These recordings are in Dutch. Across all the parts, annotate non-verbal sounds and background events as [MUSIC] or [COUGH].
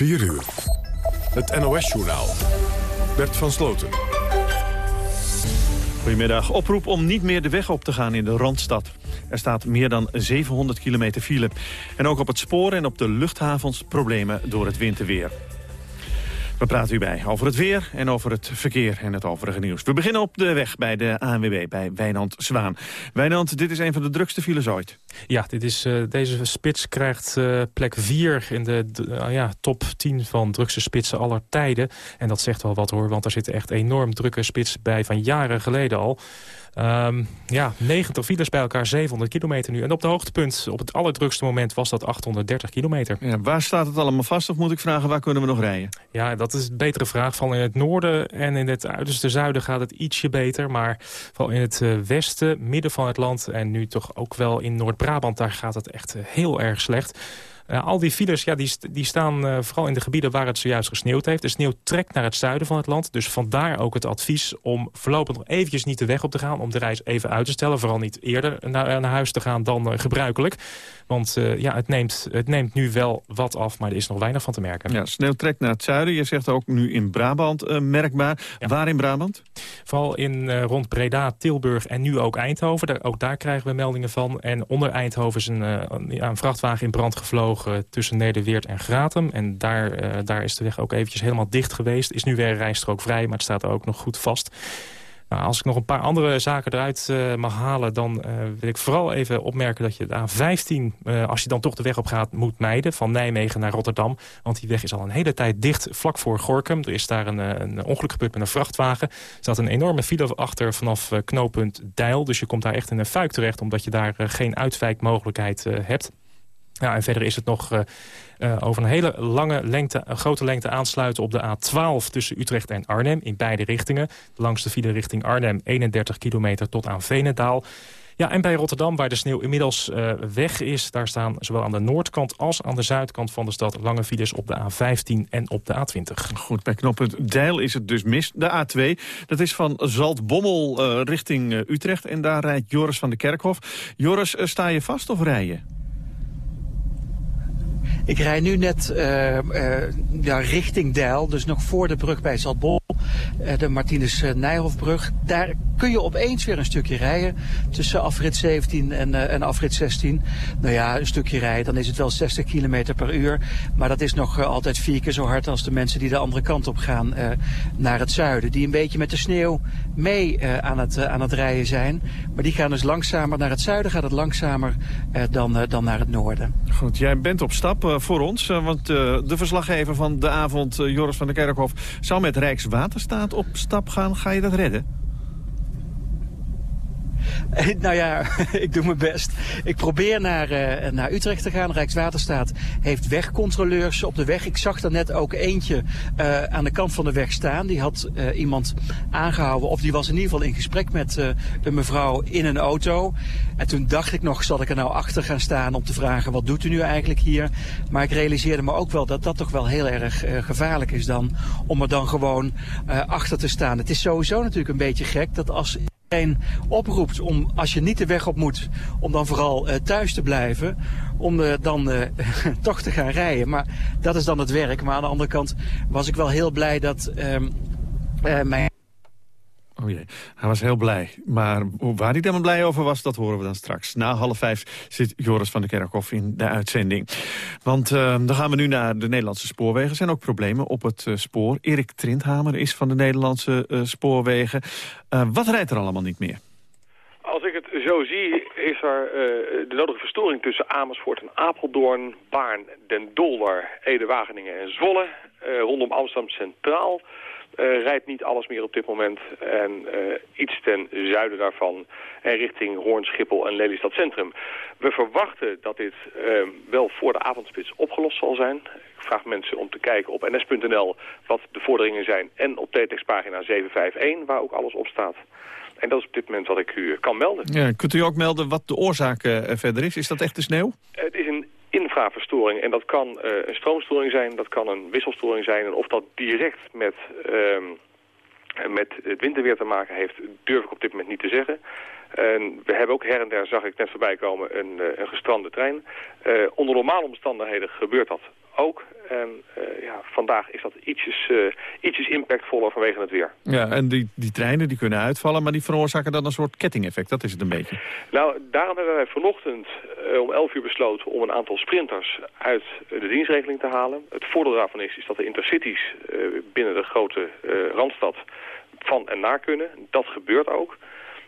4 uur. Het NOS-journaal. Bert van Sloten. Goedemiddag. Oproep om niet meer de weg op te gaan in de Randstad. Er staat meer dan 700 kilometer file. En ook op het spoor en op de luchthavens problemen door het winterweer. We praten u bij over het weer en over het verkeer en het overige nieuws. We beginnen op de weg bij de ANWB, bij Wijnand Zwaan. Wijnand, dit is een van de drukste files ooit. Ja, dit is, uh, deze spits krijgt uh, plek 4 in de uh, ja, top 10 van drukste spitsen aller tijden. En dat zegt wel wat hoor, want er zitten echt enorm drukke spits bij van jaren geleden al. Um, ja, 90 files bij elkaar, 700 kilometer nu. En op de hoogtepunt, op het allerdrukste moment, was dat 830 kilometer. Ja, waar staat het allemaal vast of moet ik vragen, waar kunnen we nog rijden? Ja, dat is een betere vraag. Van in het noorden en in het uiterste zuiden gaat het ietsje beter. Maar vooral in het westen, midden van het land en nu toch ook wel in Noord-Brabant... daar gaat het echt heel erg slecht. Uh, al die files ja, die, die staan uh, vooral in de gebieden waar het zojuist gesneeuwd heeft. De sneeuw trekt naar het zuiden van het land. Dus vandaar ook het advies om voorlopig nog eventjes niet de weg op te gaan. Om de reis even uit te stellen. Vooral niet eerder naar, naar huis te gaan dan uh, gebruikelijk. Want ja, het, neemt, het neemt nu wel wat af, maar er is nog weinig van te merken. Ja, sneeuw trekt naar het zuiden. Je zegt ook nu in Brabant merkbaar. Ja. Waar in Brabant? Vooral in rond Breda, Tilburg en nu ook Eindhoven. Daar, ook daar krijgen we meldingen van. En onder Eindhoven is een, een, een vrachtwagen in brand gevlogen tussen Nederweert en Gratum. En daar, uh, daar is de weg ook eventjes helemaal dicht geweest. Is nu weer een rijstrook vrij, maar het staat ook nog goed vast. Nou, als ik nog een paar andere zaken eruit uh, mag halen... dan uh, wil ik vooral even opmerken dat je de A15... Uh, als je dan toch de weg op gaat, moet mijden. Van Nijmegen naar Rotterdam. Want die weg is al een hele tijd dicht vlak voor Gorkum. Er is daar een, een ongeluk gebeurd met een vrachtwagen. Er staat een enorme file achter vanaf knooppunt Deil. Dus je komt daar echt in een fuik terecht... omdat je daar geen uitwijkmogelijkheid hebt. Ja, en verder is het nog uh, uh, over een hele lange lengte, een grote lengte aansluiten op de A12 tussen Utrecht en Arnhem in beide richtingen. Langs de file richting Arnhem 31 kilometer tot aan Venendaal. Ja, en bij Rotterdam, waar de sneeuw inmiddels uh, weg is... daar staan zowel aan de noordkant als aan de zuidkant van de stad... lange files op de A15 en op de A20. Goed, bij knooppunt Deil is het dus mis. De A2, dat is van Zaltbommel richting Utrecht. En daar rijdt Joris van de Kerkhof. Joris, sta je vast of rij je? Ik rij nu net uh, richting Deil, dus nog voor de brug bij Zaltbol, uh, de Martinus Nijhoffbrug. Daar kun je opeens weer een stukje rijden tussen afrit 17 en, en afrit 16. Nou ja, een stukje rijden, dan is het wel 60 km per uur. Maar dat is nog altijd vier keer zo hard als de mensen die de andere kant op gaan naar het zuiden. Die een beetje met de sneeuw mee aan, het, aan het rijden zijn. Maar die gaan dus langzamer naar het zuiden, gaat het langzamer dan, dan naar het noorden. Goed, jij bent op stap voor ons. want de verslaggever van de avond, Joris van der Kerkhof... zou met Rijkswaterstaat op stap gaan. Ga je dat redden? Nou ja, [LAUGHS] ik doe mijn best. Ik probeer naar, uh, naar Utrecht te gaan. Rijkswaterstaat heeft wegcontroleurs op de weg. Ik zag er net ook eentje uh, aan de kant van de weg staan. Die had iemand aangehouden, of die was in ieder geval in gesprek met een mevrouw in een auto. En toen dacht ik nog, zal ik er nou achter gaan staan om te vragen, wat doet u nu eigenlijk hier? Maar ik realiseerde me ook wel dat dat toch wel heel erg gevaarlijk is dan, om er dan gewoon achter te staan. Het is sowieso natuurlijk een beetje gek dat als oproept om, als je niet de weg op moet, om dan vooral uh, thuis te blijven. Om uh, dan uh, [LAUGHS] toch te gaan rijden. Maar dat is dan het werk. Maar aan de andere kant was ik wel heel blij dat mijn Oh jee, hij was heel blij. Maar waar hij dan blij over was, dat horen we dan straks. Na half vijf zit Joris van der Kerkhoff in de uitzending. Want uh, dan gaan we nu naar de Nederlandse spoorwegen. Er zijn ook problemen op het uh, spoor. Erik Trindhamer is van de Nederlandse uh, spoorwegen. wat rijdt er allemaal niet meer? Als ik het zo zie, is er de nodige verstoring tussen Amersfoort en Apeldoorn, Baarn, Den Dolder, Ede, Wageningen en Zwolle. rondom Amsterdam Centraal rijdt niet alles meer op dit moment. En uh, iets ten zuiden daarvan en richting Hoorn, Schiphol en Lelystad Centrum. We verwachten dat dit uh, wel voor de avondspits opgelost zal zijn. Ik vraag mensen om te kijken op ns.nl wat de vorderingen zijn. En op TTX pagina 751, waar ook alles op staat. En dat is op dit moment wat ik u kan melden. Ja, kunt u ook melden wat de oorzaak verder is? Is dat echt de sneeuw? Het is een infraverstoring. En dat kan uh, een stroomstoring zijn, dat kan een wisselstoring zijn. En of dat direct met, uh, met het winterweer te maken heeft, durf ik op dit moment niet te zeggen. En we hebben ook her en der, zag ik net voorbij komen, een, uh, een gestrande trein. Uh, onder normale omstandigheden gebeurt dat ook. En ja, vandaag is dat ietsjes, ietsjes impactvoller vanwege het weer. Ja, en die, die treinen die kunnen uitvallen, maar die veroorzaken dan een soort kettingeffect. Dat is het een beetje. Nou, daarom hebben wij vanochtend om 11 uur besloten om een aantal sprinters uit de dienstregeling te halen. Het voordeel daarvan is, is dat de intercities binnen de grote Randstad van en naar kunnen. Dat gebeurt ook.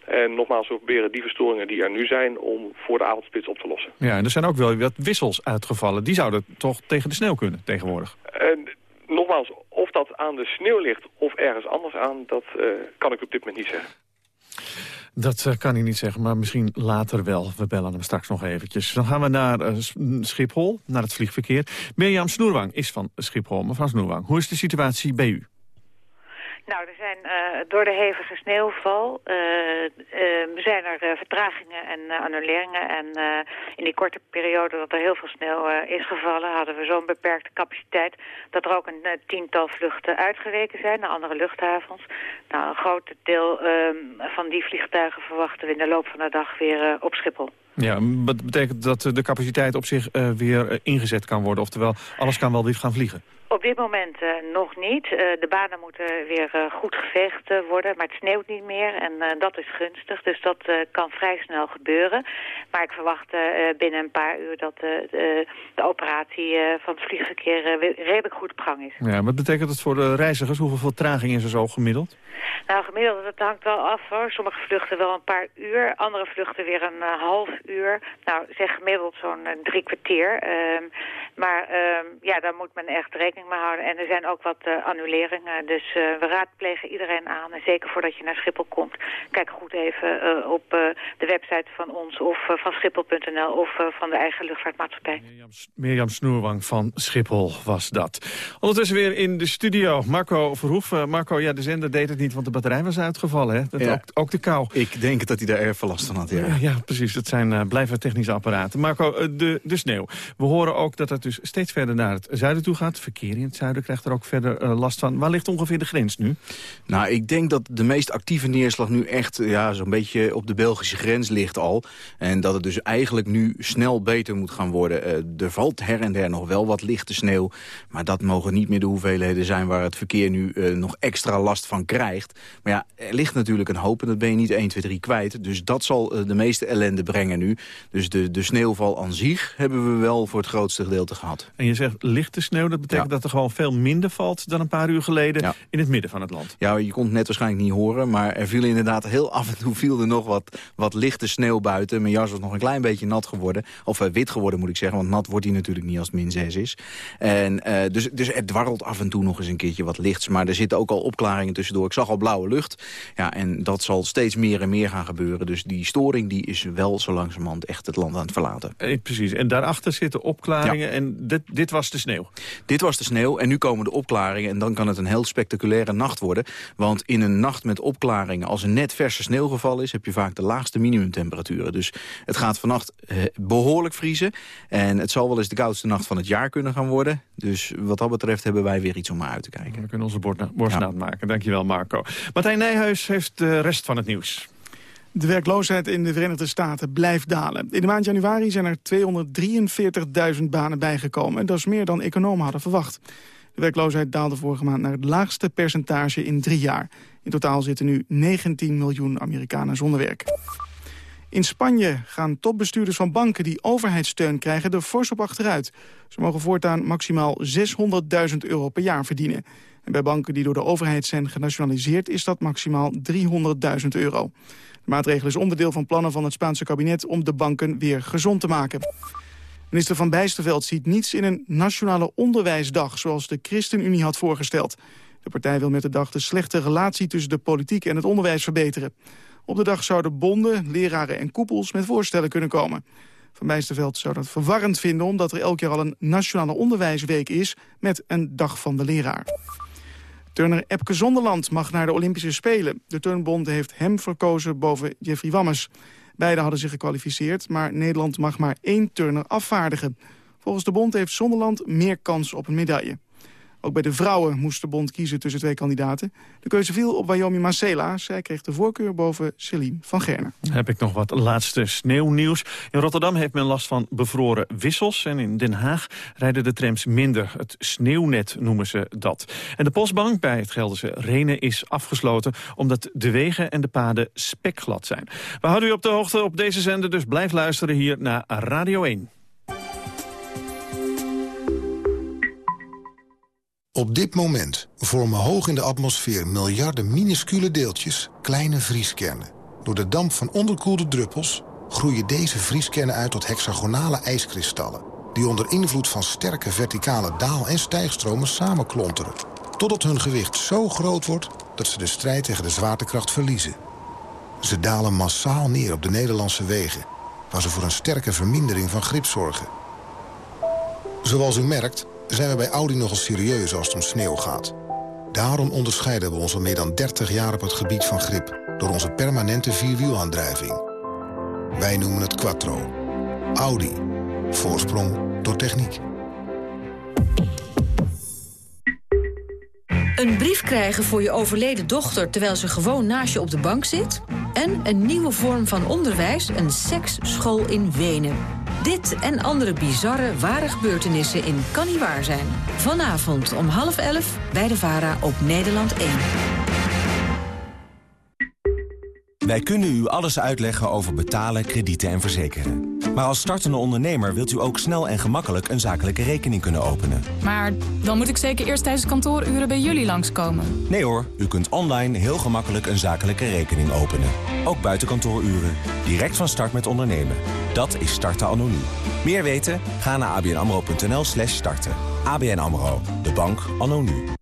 En nogmaals, we proberen die verstoringen die er nu zijn... om voor de avondspits op te lossen. Ja, en er zijn ook wel wat wissels uitgevallen. Die zouden toch tegen de sneeuw kunnen tegenwoordig? En nogmaals, of dat aan de sneeuw ligt of ergens anders aan... dat uh, kan ik op dit moment niet zeggen. Dat uh, kan ik niet zeggen, maar misschien later wel. We bellen hem straks nog eventjes. Dan gaan we naar uh, Schiphol, naar het vliegverkeer. Mirjam Snoerwang is van Schiphol. Mevrouw Snoerwang, hoe is de situatie bij u? Nou, er zijn uh, door de hevige sneeuwval uh, uh, zijn er vertragingen en annuleringen. En in die korte periode dat er heel veel sneeuw is gevallen... hadden we zo'n beperkte capaciteit... dat er ook een tiental vluchten uitgeweken zijn naar andere luchthavens. Nou, een groot deel ehm, van die vliegtuigen verwachten we in de loop van de dag weer op Schiphol. Ja, dat betekent dat de capaciteit op zich weer ingezet kan worden. Oftewel, alles kan wel weer gaan vliegen. Op dit moment uh, nog niet. Uh, de banen moeten weer uh, goed geveegd worden, maar het sneeuwt niet meer en dat is gunstig. Dus dat kan vrij snel gebeuren. Maar ik verwacht binnen een paar uur dat de, de, operatie van het vliegverkeer redelijk goed op gang is. Ja, wat betekent het voor de reizigers? Hoeveel vertraging is er zo gemiddeld? Nou, gemiddeld, dat hangt wel af hoor. Sommige vluchten wel een paar uur, andere vluchten weer een half uur. Nou, zeg gemiddeld zo'n drie kwartier. Ehm, maar ehm, ja, daar moet men echt rekening houden. En er zijn ook wat uh, annuleringen. Dus uh, we raadplegen iedereen aan. En zeker voordat je naar Schiphol komt, kijk goed even uh, op de website van ons of van Schiphol.nl of van de eigen luchtvaartmaatschappij. Mirjam, Mirjam Snoerwang van Schiphol was dat. Ondertussen weer in de studio. Marco Verhoef. Marco, ja, de zender deed het niet, want de batterij was uitgevallen. Hè? Dat ja. ook, ook, de kou. Ik denk dat hij daar erg veel last van had, ja. Ja, precies. Dat zijn blijven technische apparaten. Marco, de, de sneeuw. We horen ook dat het dus steeds verder naar het zuiden toe gaat. Verkeer in het zuiden krijgt er ook verder uh, last van. Waar ligt ongeveer de grens nu? Nou, ik denk dat de meest actieve neerslag nu echt ja, zo'n beetje op de Belgische grens ligt al. En dat het dus eigenlijk nu snel beter moet gaan worden. Uh, er valt her en der nog wel wat lichte sneeuw. Maar dat mogen niet meer de hoeveelheden zijn waar het verkeer nu uh, nog extra last van krijgt. Maar ja, er ligt natuurlijk een hoop en dat ben je niet 1, 2, 3 kwijt. Dus dat zal de meeste ellende brengen nu. Dus de, de sneeuwval aan zich hebben we wel voor het grootste gedeelte gehad. En je zegt lichte sneeuw, dat betekent ja. Dat er gewoon veel minder valt dan een paar uur geleden ja. in het midden van het land. Ja, je kon het net waarschijnlijk niet horen, maar er viel inderdaad heel af en toe viel er nog wat, wat lichte sneeuw buiten. Mijn jas was nog een klein beetje nat geworden, of uh, wit geworden moet ik zeggen, want nat wordt hij natuurlijk niet als het min 6 is. En, uh, dus, dus er dwarrelt af en toe nog eens een keertje wat lichts, maar er zitten ook al opklaringen tussendoor. Ik zag al blauwe lucht, ja, en dat zal steeds meer en meer gaan gebeuren. Dus die storing die is wel zo langzamerhand echt het land aan het verlaten. Eh, precies, en daarachter zitten opklaringen ja. en dit, dit was de sneeuw? Dit was de sneeuw en nu komen de opklaringen en dan kan het een heel spectaculaire nacht worden. Want in een nacht met opklaringen, als er net verse sneeuwgeval is... heb je vaak de laagste minimumtemperaturen. Dus het gaat vannacht eh, behoorlijk vriezen. En het zal wel eens de koudste nacht van het jaar kunnen gaan worden. Dus wat dat betreft hebben wij weer iets om naar uit te kijken. We kunnen onze borst ja. maken. Dankjewel Marco. Martijn Nijhuis heeft de rest van het nieuws. De werkloosheid in de Verenigde Staten blijft dalen. In de maand januari zijn er 243.000 banen bijgekomen. En dat is meer dan economen hadden verwacht. De werkloosheid daalde vorige maand naar het laagste percentage in drie jaar. In totaal zitten nu 19 miljoen Amerikanen zonder werk. In Spanje gaan topbestuurders van banken die overheidssteun krijgen er fors op achteruit. Ze mogen voortaan maximaal 600.000 euro per jaar verdienen. En bij banken die door de overheid zijn genationaliseerd is dat maximaal 300.000 euro. De maatregel is onderdeel van plannen van het Spaanse kabinet om de banken weer gezond te maken. Minister Van Bijsterveld ziet niets in een nationale onderwijsdag... zoals de ChristenUnie had voorgesteld. De partij wil met de dag de slechte relatie tussen de politiek en het onderwijs verbeteren. Op de dag zouden bonden, leraren en koepels met voorstellen kunnen komen. Van Bijsterveld zou dat verwarrend vinden... omdat er elk jaar al een nationale onderwijsweek is met een dag van de leraar. Turner Epke Zonderland mag naar de Olympische Spelen. De Turnbond heeft hem verkozen boven Jeffrey Wammes. Beiden hadden zich gekwalificeerd, maar Nederland mag maar één turner afvaardigen. Volgens de bond heeft Zonderland meer kans op een medaille. Ook bij de vrouwen moest de bond kiezen tussen twee kandidaten. De keuze viel op Wyoming Marcela. Zij kreeg de voorkeur boven Celine van Gerne. Heb ik nog wat laatste sneeuwnieuws. In Rotterdam heeft men last van bevroren wissels. En in Den Haag rijden de trams minder. Het sneeuwnet noemen ze dat. En de postbank bij het Gelderse Renen is afgesloten... omdat de wegen en de paden spekglad zijn. We houden u op de hoogte op deze zender, dus blijf luisteren hier naar Radio 1. Op dit moment vormen hoog in de atmosfeer miljarden minuscule deeltjes kleine vrieskernen. Door de damp van onderkoelde druppels groeien deze vrieskernen uit tot hexagonale ijskristallen... die onder invloed van sterke verticale daal- en stijgstromen samenklonteren... totdat hun gewicht zo groot wordt dat ze de strijd tegen de zwaartekracht verliezen. Ze dalen massaal neer op de Nederlandse wegen... waar ze voor een sterke vermindering van grip zorgen. Zoals u merkt zijn we bij Audi nogal serieus als het om sneeuw gaat. Daarom onderscheiden we ons al meer dan 30 jaar op het gebied van grip... door onze permanente vierwielaandrijving. Wij noemen het Quattro. Audi. Voorsprong door techniek. Een brief krijgen voor je overleden dochter terwijl ze gewoon naast je op de bank zit? En een nieuwe vorm van onderwijs, een seksschool in Wenen. Dit en andere bizarre, ware gebeurtenissen in Kan Niet Waar Zijn. Vanavond om half elf bij de VARA op Nederland 1. Wij kunnen u alles uitleggen over betalen, kredieten en verzekeren. Maar als startende ondernemer wilt u ook snel en gemakkelijk een zakelijke rekening kunnen openen. Maar dan moet ik zeker eerst tijdens kantooruren bij jullie langskomen. Nee hoor, u kunt online heel gemakkelijk een zakelijke rekening openen. Ook buiten kantooruren. Direct van start met ondernemen. Dat is starten anoniem. Meer weten? Ga naar abnamro.nl slash starten. ABN AMRO, de bank anoniem.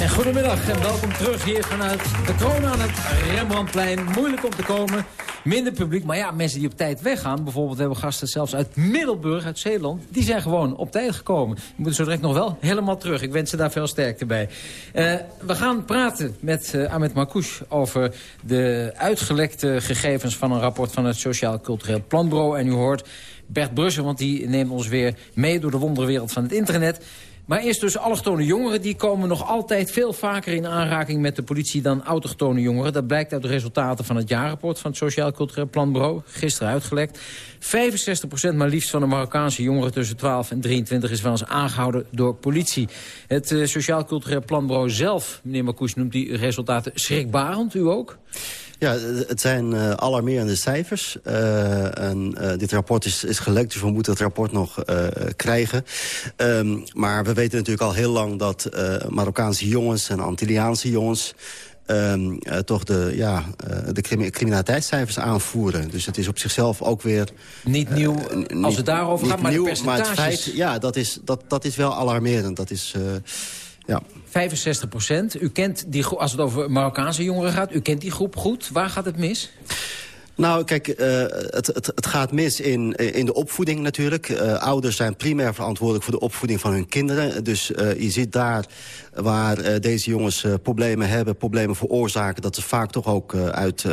En goedemiddag en welkom terug hier vanuit de kroon aan het Rembrandtplein. Moeilijk om te komen, minder publiek. Maar ja, mensen die op tijd weggaan, bijvoorbeeld hebben we gasten zelfs uit Middelburg, uit Zeeland. Die zijn gewoon op tijd gekomen. Die moeten zo direct nog wel helemaal terug. Ik wens ze daar veel sterkte bij. Uh, we gaan praten met uh, Ahmed Marcouch over de uitgelekte gegevens van een rapport van het Sociaal Cultureel Planbureau. En u hoort Bert Brussen, want die neemt ons weer mee door de wonderwereld van het internet. Maar eerst dus allochtone jongeren, die komen nog altijd veel vaker in aanraking met de politie dan autochtone jongeren. Dat blijkt uit de resultaten van het jaarrapport van het Sociaal Cultureel Planbureau, gisteren uitgelekt. 65% maar liefst van de Marokkaanse jongeren tussen 12 en 23 is wel eens aangehouden door politie. Het uh, Sociaal Cultureel Planbureau zelf, meneer Marcouch, noemt die resultaten schrikbarend, u ook? Ja, het zijn uh, alarmerende cijfers. Uh, en, uh, dit rapport is, is gelekt, dus we moeten het rapport nog krijgen. Um, maar we weten natuurlijk al heel lang dat Marokkaanse jongens en Antilliaanse jongens... Um, toch de, ja, de criminaliteitscijfers aanvoeren. Dus het is op zichzelf ook weer... Niet nieuw als het daarover gaat, maar nieuw, de percentages... Maar het feit, ja, dat is, dat, dat is wel alarmerend. Dat is... Ja. 65 procent. U kent die als het over Marokkaanse jongeren gaat, u kent die groep goed. Waar gaat het mis? Nou, kijk, uh, het, het, het, gaat mis in, in de opvoeding natuurlijk. Uh, ouders zijn primair verantwoordelijk voor de opvoeding van hun kinderen. Dus je ziet daar waar deze jongens problemen hebben, problemen veroorzaken... dat ze vaak toch ook uit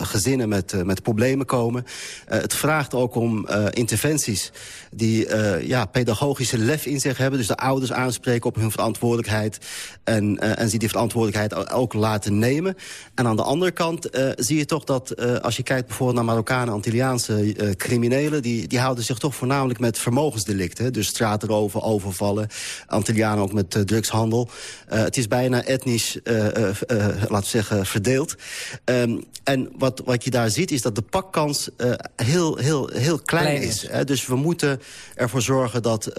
gezinnen met, met problemen komen. het vraagt ook om interventies die ja, pedagogische lef in zich hebben. Dus de ouders aanspreken op hun verantwoordelijkheid... en, en ze die verantwoordelijkheid ook laten nemen. En aan de andere kant zie je toch dat als je kijkt bijvoorbeeld naar Marokkanen, Antilliaanse uh, criminelen... Die, die houden zich toch voornamelijk met vermogensdelicten. Dus straatroven, overvallen. Antillianen ook met uh, drugshandel. Uh, het is bijna etnisch, laten we zeggen, verdeeld. Um, en wat, wat je daar ziet is dat de pakkans heel, heel, heel klein, klein is. Hè? Dus we moeten ervoor zorgen dat,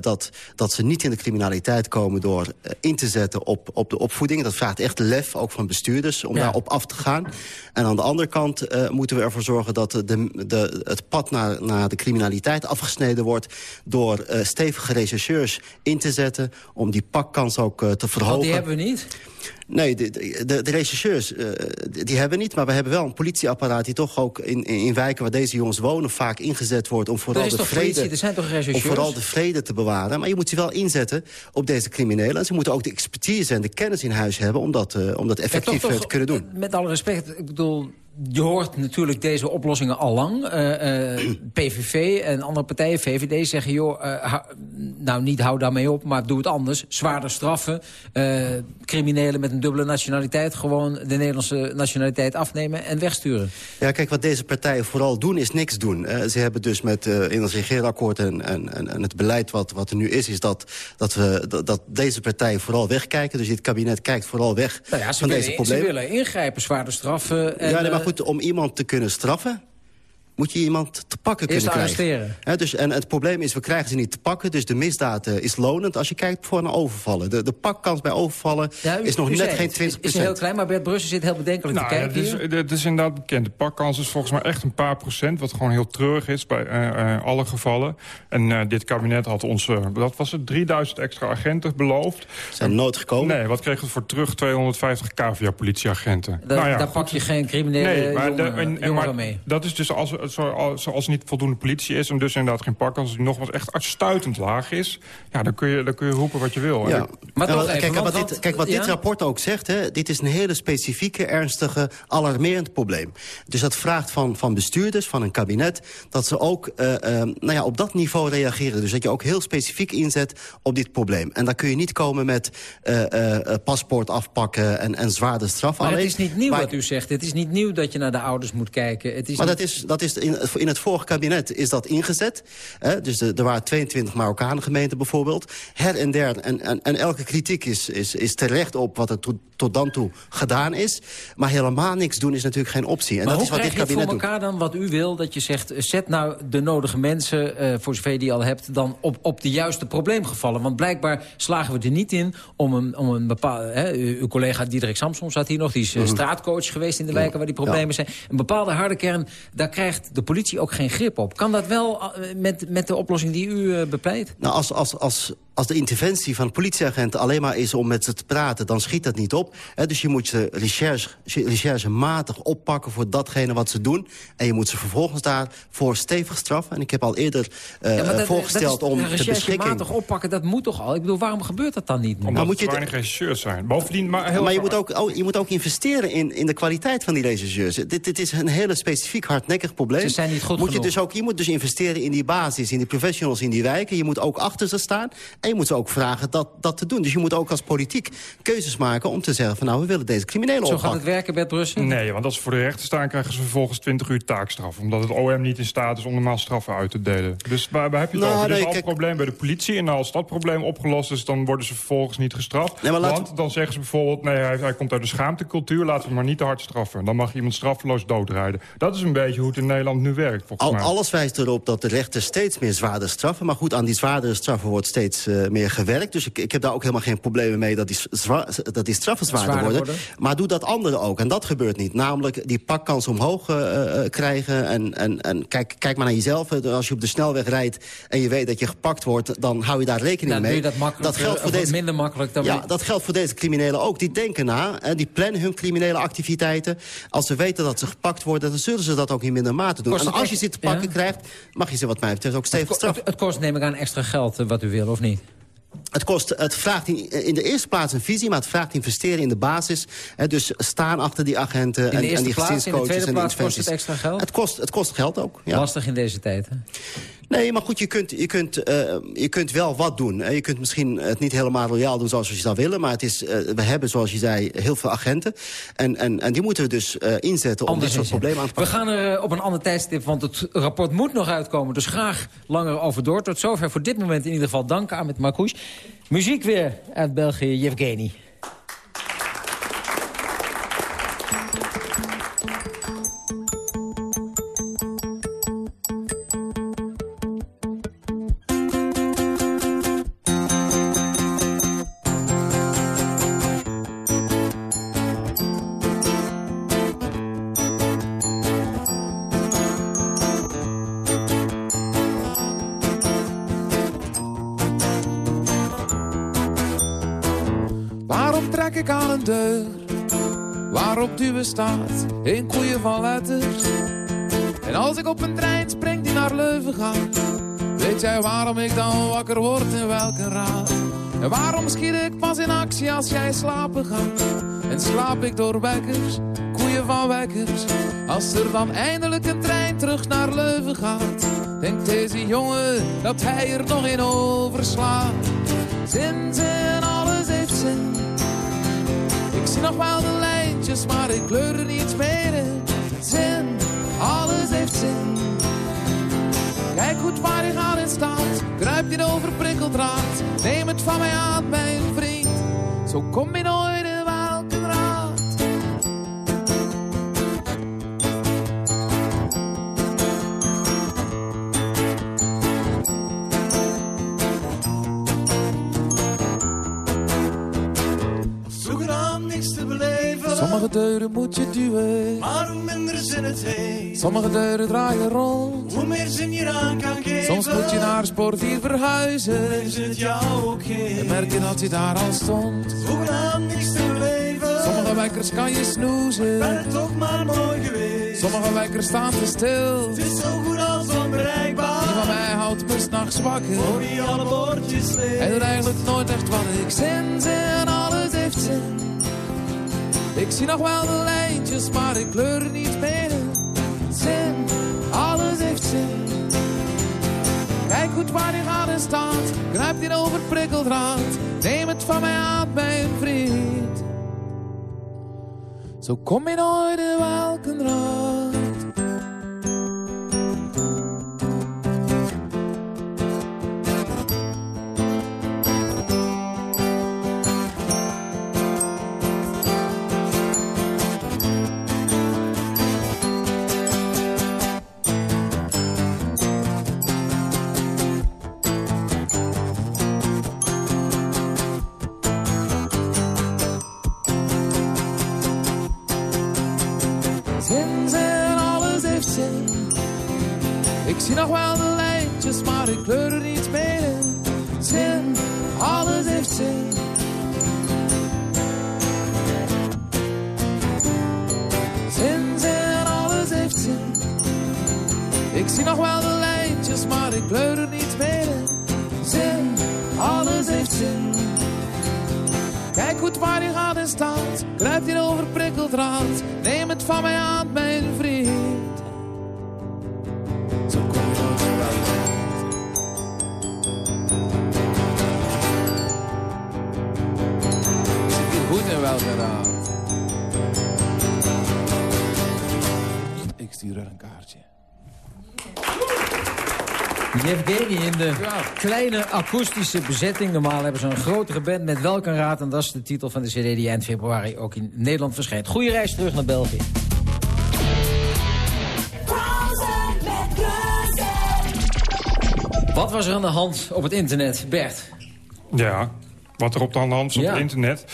dat, dat ze niet in de criminaliteit komen... door in te zetten op, op de opvoeding. Dat vraagt echt lef, ook van bestuurders, om ja. daarop af te gaan. En aan de andere kant moeten we ervoor zorgen dat de, de, het pad naar, naar de criminaliteit afgesneden wordt... door stevige rechercheurs in te zetten om die pakkans ook te verhogen. Oh, die hebben we niet? Nee, de, de, de rechercheurs, uh, die hebben niet. Maar we hebben wel een politieapparaat die toch ook in, in wijken waar deze jongens wonen... vaak ingezet wordt om vooral, de vrede, er zijn toch om vooral de vrede te bewaren. Maar je moet ze wel inzetten op deze criminelen. En ze moeten ook de expertise en de kennis in huis hebben... om dat, uh, om dat effectief te kunnen doen. Met alle respect, ik bedoel je hoort natuurlijk deze oplossingen al lang. Uh, uh, PVV en andere partijen, VVD, zeggen... joh, uh, nou niet hou daarmee op, maar doe het anders. Zwaarder straffen, criminelen met een dubbele nationaliteit... gewoon de Nederlandse nationaliteit afnemen en wegsturen. Ja, kijk, wat deze partijen vooral doen, is niks doen. ze hebben dus met in het regeerakkoord en, en, en, het beleid wat, wat er nu is... is dat, dat, we, dat, deze partijen vooral wegkijken. Dus dit kabinet kijkt vooral weg nou ja, van deze problemen. Ze willen ingrijpen, zwaarder straffen... En, ja, maar goed, om iemand te kunnen straffen moet je iemand te pakken kunnen krijgen. dus, en het probleem is, we krijgen ze niet te pakken. Dus de misdaad uh, is lonend als je kijkt voor een overvallen. De, de pakkans bij overvallen is nog net geen 20 Het is heel klein, maar Bert Brussel zit heel bedenkelijk nou, te kijken het is, het is inderdaad bekend. De pakkans is volgens mij echt een paar procent. Wat gewoon heel treurig is bij uh, uh, alle gevallen. En dit kabinet had ons, wat was het, 3000 extra agenten beloofd. Zijn nooit gekomen? Nee, wat kreeg het voor terug? 250 KVA-politieagenten. Nou ja, daar pak je geen criminele nee, maar jongen, de, maar, mee. Dat is dus als zoals er niet voldoende politie is... en dus inderdaad geen pak, als die nogmaals echt uitstuitend laag is... ja, dan kun je, dan kun je roepen wat je wil. Ja. Maar toch even, kijk, wat dit, kijk, wat dit rapport ook zegt... Hè, dit is een hele specifieke, ernstige, alarmerend probleem. Dus dat vraagt van, van bestuurders, van een kabinet... dat ze ook uh, uh, nou ja, op dat niveau reageren. Dus dat je ook heel specifiek inzet op dit probleem. En dan kun je niet komen met uh, paspoort afpakken en, en zwaarde straffen. Maar het is niet nieuw wat u zegt. Het is niet nieuw dat je naar de ouders moet kijken. Het is maar dat is, dat is in, in het vorige kabinet is dat ingezet. Hè? Dus de, er waren 22 Marokkanen gemeenten bijvoorbeeld. Her en der. En, en, en elke kritiek is, is, is terecht op wat er to, tot dan toe gedaan is. Maar helemaal niks doen is natuurlijk geen optie. En maar dat is wat dit kabinet voor elkaar dan wat u wil? Dat je zegt, zet nou de nodige mensen, uh, voor zover je die al hebt... dan op, op de juiste probleemgevallen. Want blijkbaar slagen we er niet in om een, om een bepaalde... Hè, uw collega Diederik Samson zat hier nog. Die is uh, straatcoach geweest in de wijken waar die problemen zijn. Een bepaalde harde kern, daar krijgt de politie ook geen grip op. Kan dat wel eh, met, met de oplossing die u uh, bepleit? Nou, als, als, als, als de interventie van politieagenten alleen maar is om met ze te praten... dan schiet dat niet op. dus je moet ze recherche, recherchematig oppakken voor datgene wat ze doen. En je moet ze vervolgens daarvoor stevig straffen. En ik heb al eerder uh, ja, dat, voorgesteld dat is, om de beschikking... oppakken, dat moet toch al? Ik bedoel, waarom gebeurt dat dan niet? Omdat maar moet je weinig regisseurs zijn. Bovendien, maar heel maar je moet, ook, oh, je moet ook investeren in, in de kwaliteit van die regisseurs. Dit, dit is een hele specifiek hardnekkig probleem. Ze zijn niet goed moet je, dus ook, je moet dus investeren in die basis, in die professionals in die wijken. Je moet ook achter ze staan. En je moet ze ook vragen dat, dat te doen. Dus je moet ook als politiek keuzes maken om te zeggen... van nou, we willen deze criminelen oppakken. Zo gaat het werken, Bert Brussel? Nee, want als ze voor de rechter staan... krijgen ze vervolgens 20 uur taakstraf. Omdat het OM niet in staat is om normaal straffen uit te delen. Dus waar, waar heb je het nou, over? Dit is al een probleem bij de politie. En als dat probleem opgelost is, dan worden ze vervolgens niet gestraft. Nee, want dan zeggen ze bijvoorbeeld... nee, hij, hij komt uit de schaamtecultuur, laten we maar niet te hard straffen. Dan mag iemand straffeloos doodrijden. Dat is een beetje hoe het in Nederland nu werkt, volgens al, mij. Alles wijst erop dat de rechter steeds meer zwaardere straffen... maar goed, aan die zwaardere straffen wordt steeds uh, meer gewerkt. Dus ik, ik heb daar ook helemaal geen problemen mee dat die, zwa dat die straffen zwaarder, worden. worden. Maar doe dat andere ook. En dat gebeurt niet. Namelijk die pakkans omhoog uh, krijgen. En, en, en kijk, kijk maar naar jezelf. Als je op de snelweg rijdt en je weet dat je gepakt wordt... dan hou je daar rekening mee. Dat, dat, geldt voor deze, minder makkelijk. Dan ja, dat geldt voor deze criminelen ook. Die denken na en die plannen hun criminele activiteiten. Als ze weten dat ze gepakt worden... dan zullen ze dat ook in minder mate doen. en als je ze te pakken krijgt, mag je ze wat mij betreft ook stevig straffen. Het, het, kost neem ik aan extra geld wat u wil, of niet? Het, kost, het vraagt in, in, de eerste plaats een visie, maar het vraagt investeren in de basis. Hè, dus staan achter die agenten en, en, die plaats, In de tweede plaats kost het extra geld? Het kost, het kost geld ook, ja. Lastig in deze tijd, hè? Nee, maar goed, je kunt, je, kunt, uh, je kunt wel wat doen. Je kunt misschien het niet helemaal royaal doen zoals je zou willen... maar het is, uh, we hebben, zoals je zei, heel veel agenten. En, en, en die moeten we dus uh, inzetten om dit soort problemen aan te pakken. We gaan er op een ander tijdstip, want het rapport moet nog uitkomen. Dus graag langer over door. Tot zover voor dit moment in ieder geval dank aan met Marcouch. Muziek weer uit België, Yevgeny. In als jij slapen gaat? En slaap ik door wekkers, koeien van wekkers. Als er dan eindelijk een trein terug naar Leuven gaat, denkt deze jongen dat hij er nog in overslaat. Zin, zin, alles heeft zin. Ik zie nog wel de lijntjes, maar ik kleur er niets meer in. Zin, alles heeft zin. Kijk goed waar je gaat in staat, kruip je over prikkeldraad. Neem het van mij aan, mijn zo kom je nooit in welke raad. Zogenaamd niks te beleven. Sommige deuren moet je duwen, Maar hoe het sommige deuren draaien rond. Hoe meer zin je eraan kan geven. Soms moet je naar 4 verhuizen. Is het jou geen. En merk je dat je daar al stond. Zogenaamd niks te beleven. Sommige wekkers kan je snoezen. Ben het toch maar mooi geweest. Sommige wekkers staan te stil. Het is zo goed als onbereikbaar. Die van mij houdt me s'nachts wakker. Voor die alle bordjes leeg. Hij doet eigenlijk nooit echt wat ik zin, zin, alles heeft zin. Ik zie nog wel de lijntjes, maar ik kleur niet meer. Alles heeft zin. Kijk goed waar gaat en staat. Grijp die over prikkeldraad. Neem het van mij aan, mijn vriend. Zo kom je nooit in welke raad. Lijntjes, maar ik kleur er niet in. Zin, alles heeft zin. Zin, zin, alles heeft zin. Ik zie nog wel de lijntjes, maar ik kleur er niet meer in. Zin, alles heeft zin. Kijk goed waar je gaat en staat. Grijp hier over prikkeldraad. Neem het van mij aan, mijn Ik stuur er een kaartje. Yevgeny in de kleine akoestische bezetting. Normaal hebben ze een grotere band met welke raad. En dat is de titel van de cd die eind februari ook in Nederland verschijnt. Goeie reis terug naar België. Wat was er aan de hand op het internet, Bert? Ja, wat er op de hand is op Ja. het internet.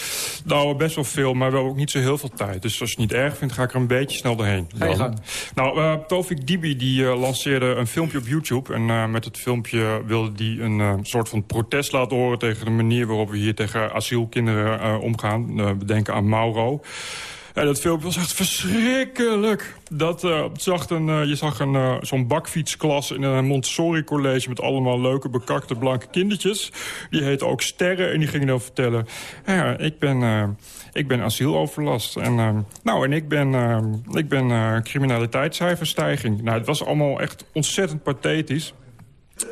Nou, best wel veel, maar we hebben ook niet zo heel veel tijd. Dus als je het niet erg vindt, ga ik er een beetje snel doorheen. Ga. Nou, eh Tofik Dibi die eh, lanceerde een filmpje op YouTube. En eh, met het filmpje wilde hij een soort van protest laten horen... tegen de manier waarop we hier tegen asielkinderen omgaan. We denken aan Mauro. En dat filmpje was echt verschrikkelijk. Dat, eh, een, eh, je zag een, eh, zo'n bakfietsklas in een Montessori-college... met allemaal leuke, bekakte, blanke kindertjes. Die heten ook Sterren en die gingen dan vertellen... Ja, ik ben, ik ben asieloverlast. En, nou, en ik ben, ik ben criminaliteitscijferstijging. Nou, het was allemaal echt ontzettend pathetisch.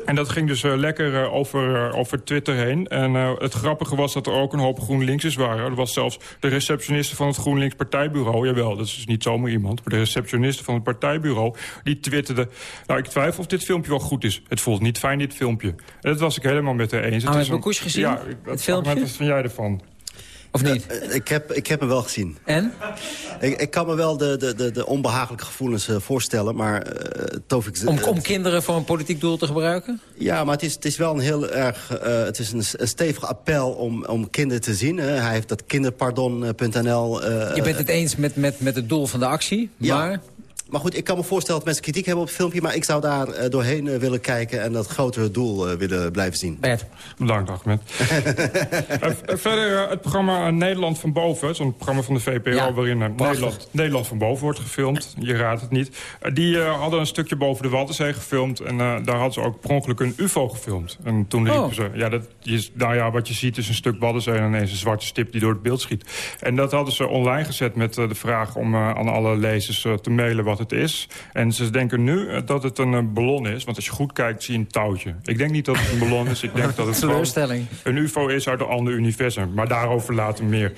En dat ging dus eh, lekker eh, over, eh, over Twitter heen. En het grappige was dat er ook een hoop GroenLinksers waren. Er was zelfs de receptioniste van het GroenLinks partijbureau. Jawel, dat is dus niet zomaar iemand. Maar de receptioniste van het partijbureau, die twitterde... Nou, ik twijfel of dit filmpje wel goed is. Het voelt niet fijn, dit filmpje. En dat was ik helemaal met haar eens. Ah, heb is een- gezien? Ja, Het filmpje? Wat vind jij ervan? Of niet? Eh, ik, heb, ik heb hem wel gezien. En? Ik, ik kan me wel de, de, de, de onbehagelijke gevoelens eh, voorstellen, maar uh, Tovik... Om, om kinderen voor een politiek doel te gebruiken? Ja, maar het is, het is wel een heel erg... eh, het is een, een stevig appel om, om kinderen te zien. Hij heeft dat kinderpardon.nl... eh, Je bent het eens met, met, met het doel van de actie, Ja. maar... maar goed, ik kan me voorstellen dat mensen kritiek hebben op het filmpje... maar ik zou daar uh, doorheen uh, willen kijken en dat grotere doel uh, willen blijven zien. Bert. Bedankt, Ahmed. [LAUGHS] verder het programma Nederland van Boven, zo'n programma van de VPRO... Ja, waarin Nederland, Nederland van Boven wordt gefilmd. Je raadt het niet. die hadden een stukje boven de Waddenzee gefilmd... en daar hadden ze ook per ongeluk een ufo gefilmd. En toen riepen oh. ze... Ja, dat, is, nou ja, wat je ziet is een stuk Waddenzee en ineens een zwarte stip die door het beeld schiet. En dat hadden ze online gezet met de vraag om aan alle lezers te mailen... wat het is. En ze denken nu eh, dat het een eh, ballon is. Want als je goed kijkt, zie je een touwtje. Ik denk niet dat het een ballon is. Ik denk dat het [LAUGHS] een ufo is uit een ander universum. Maar daarover later meer.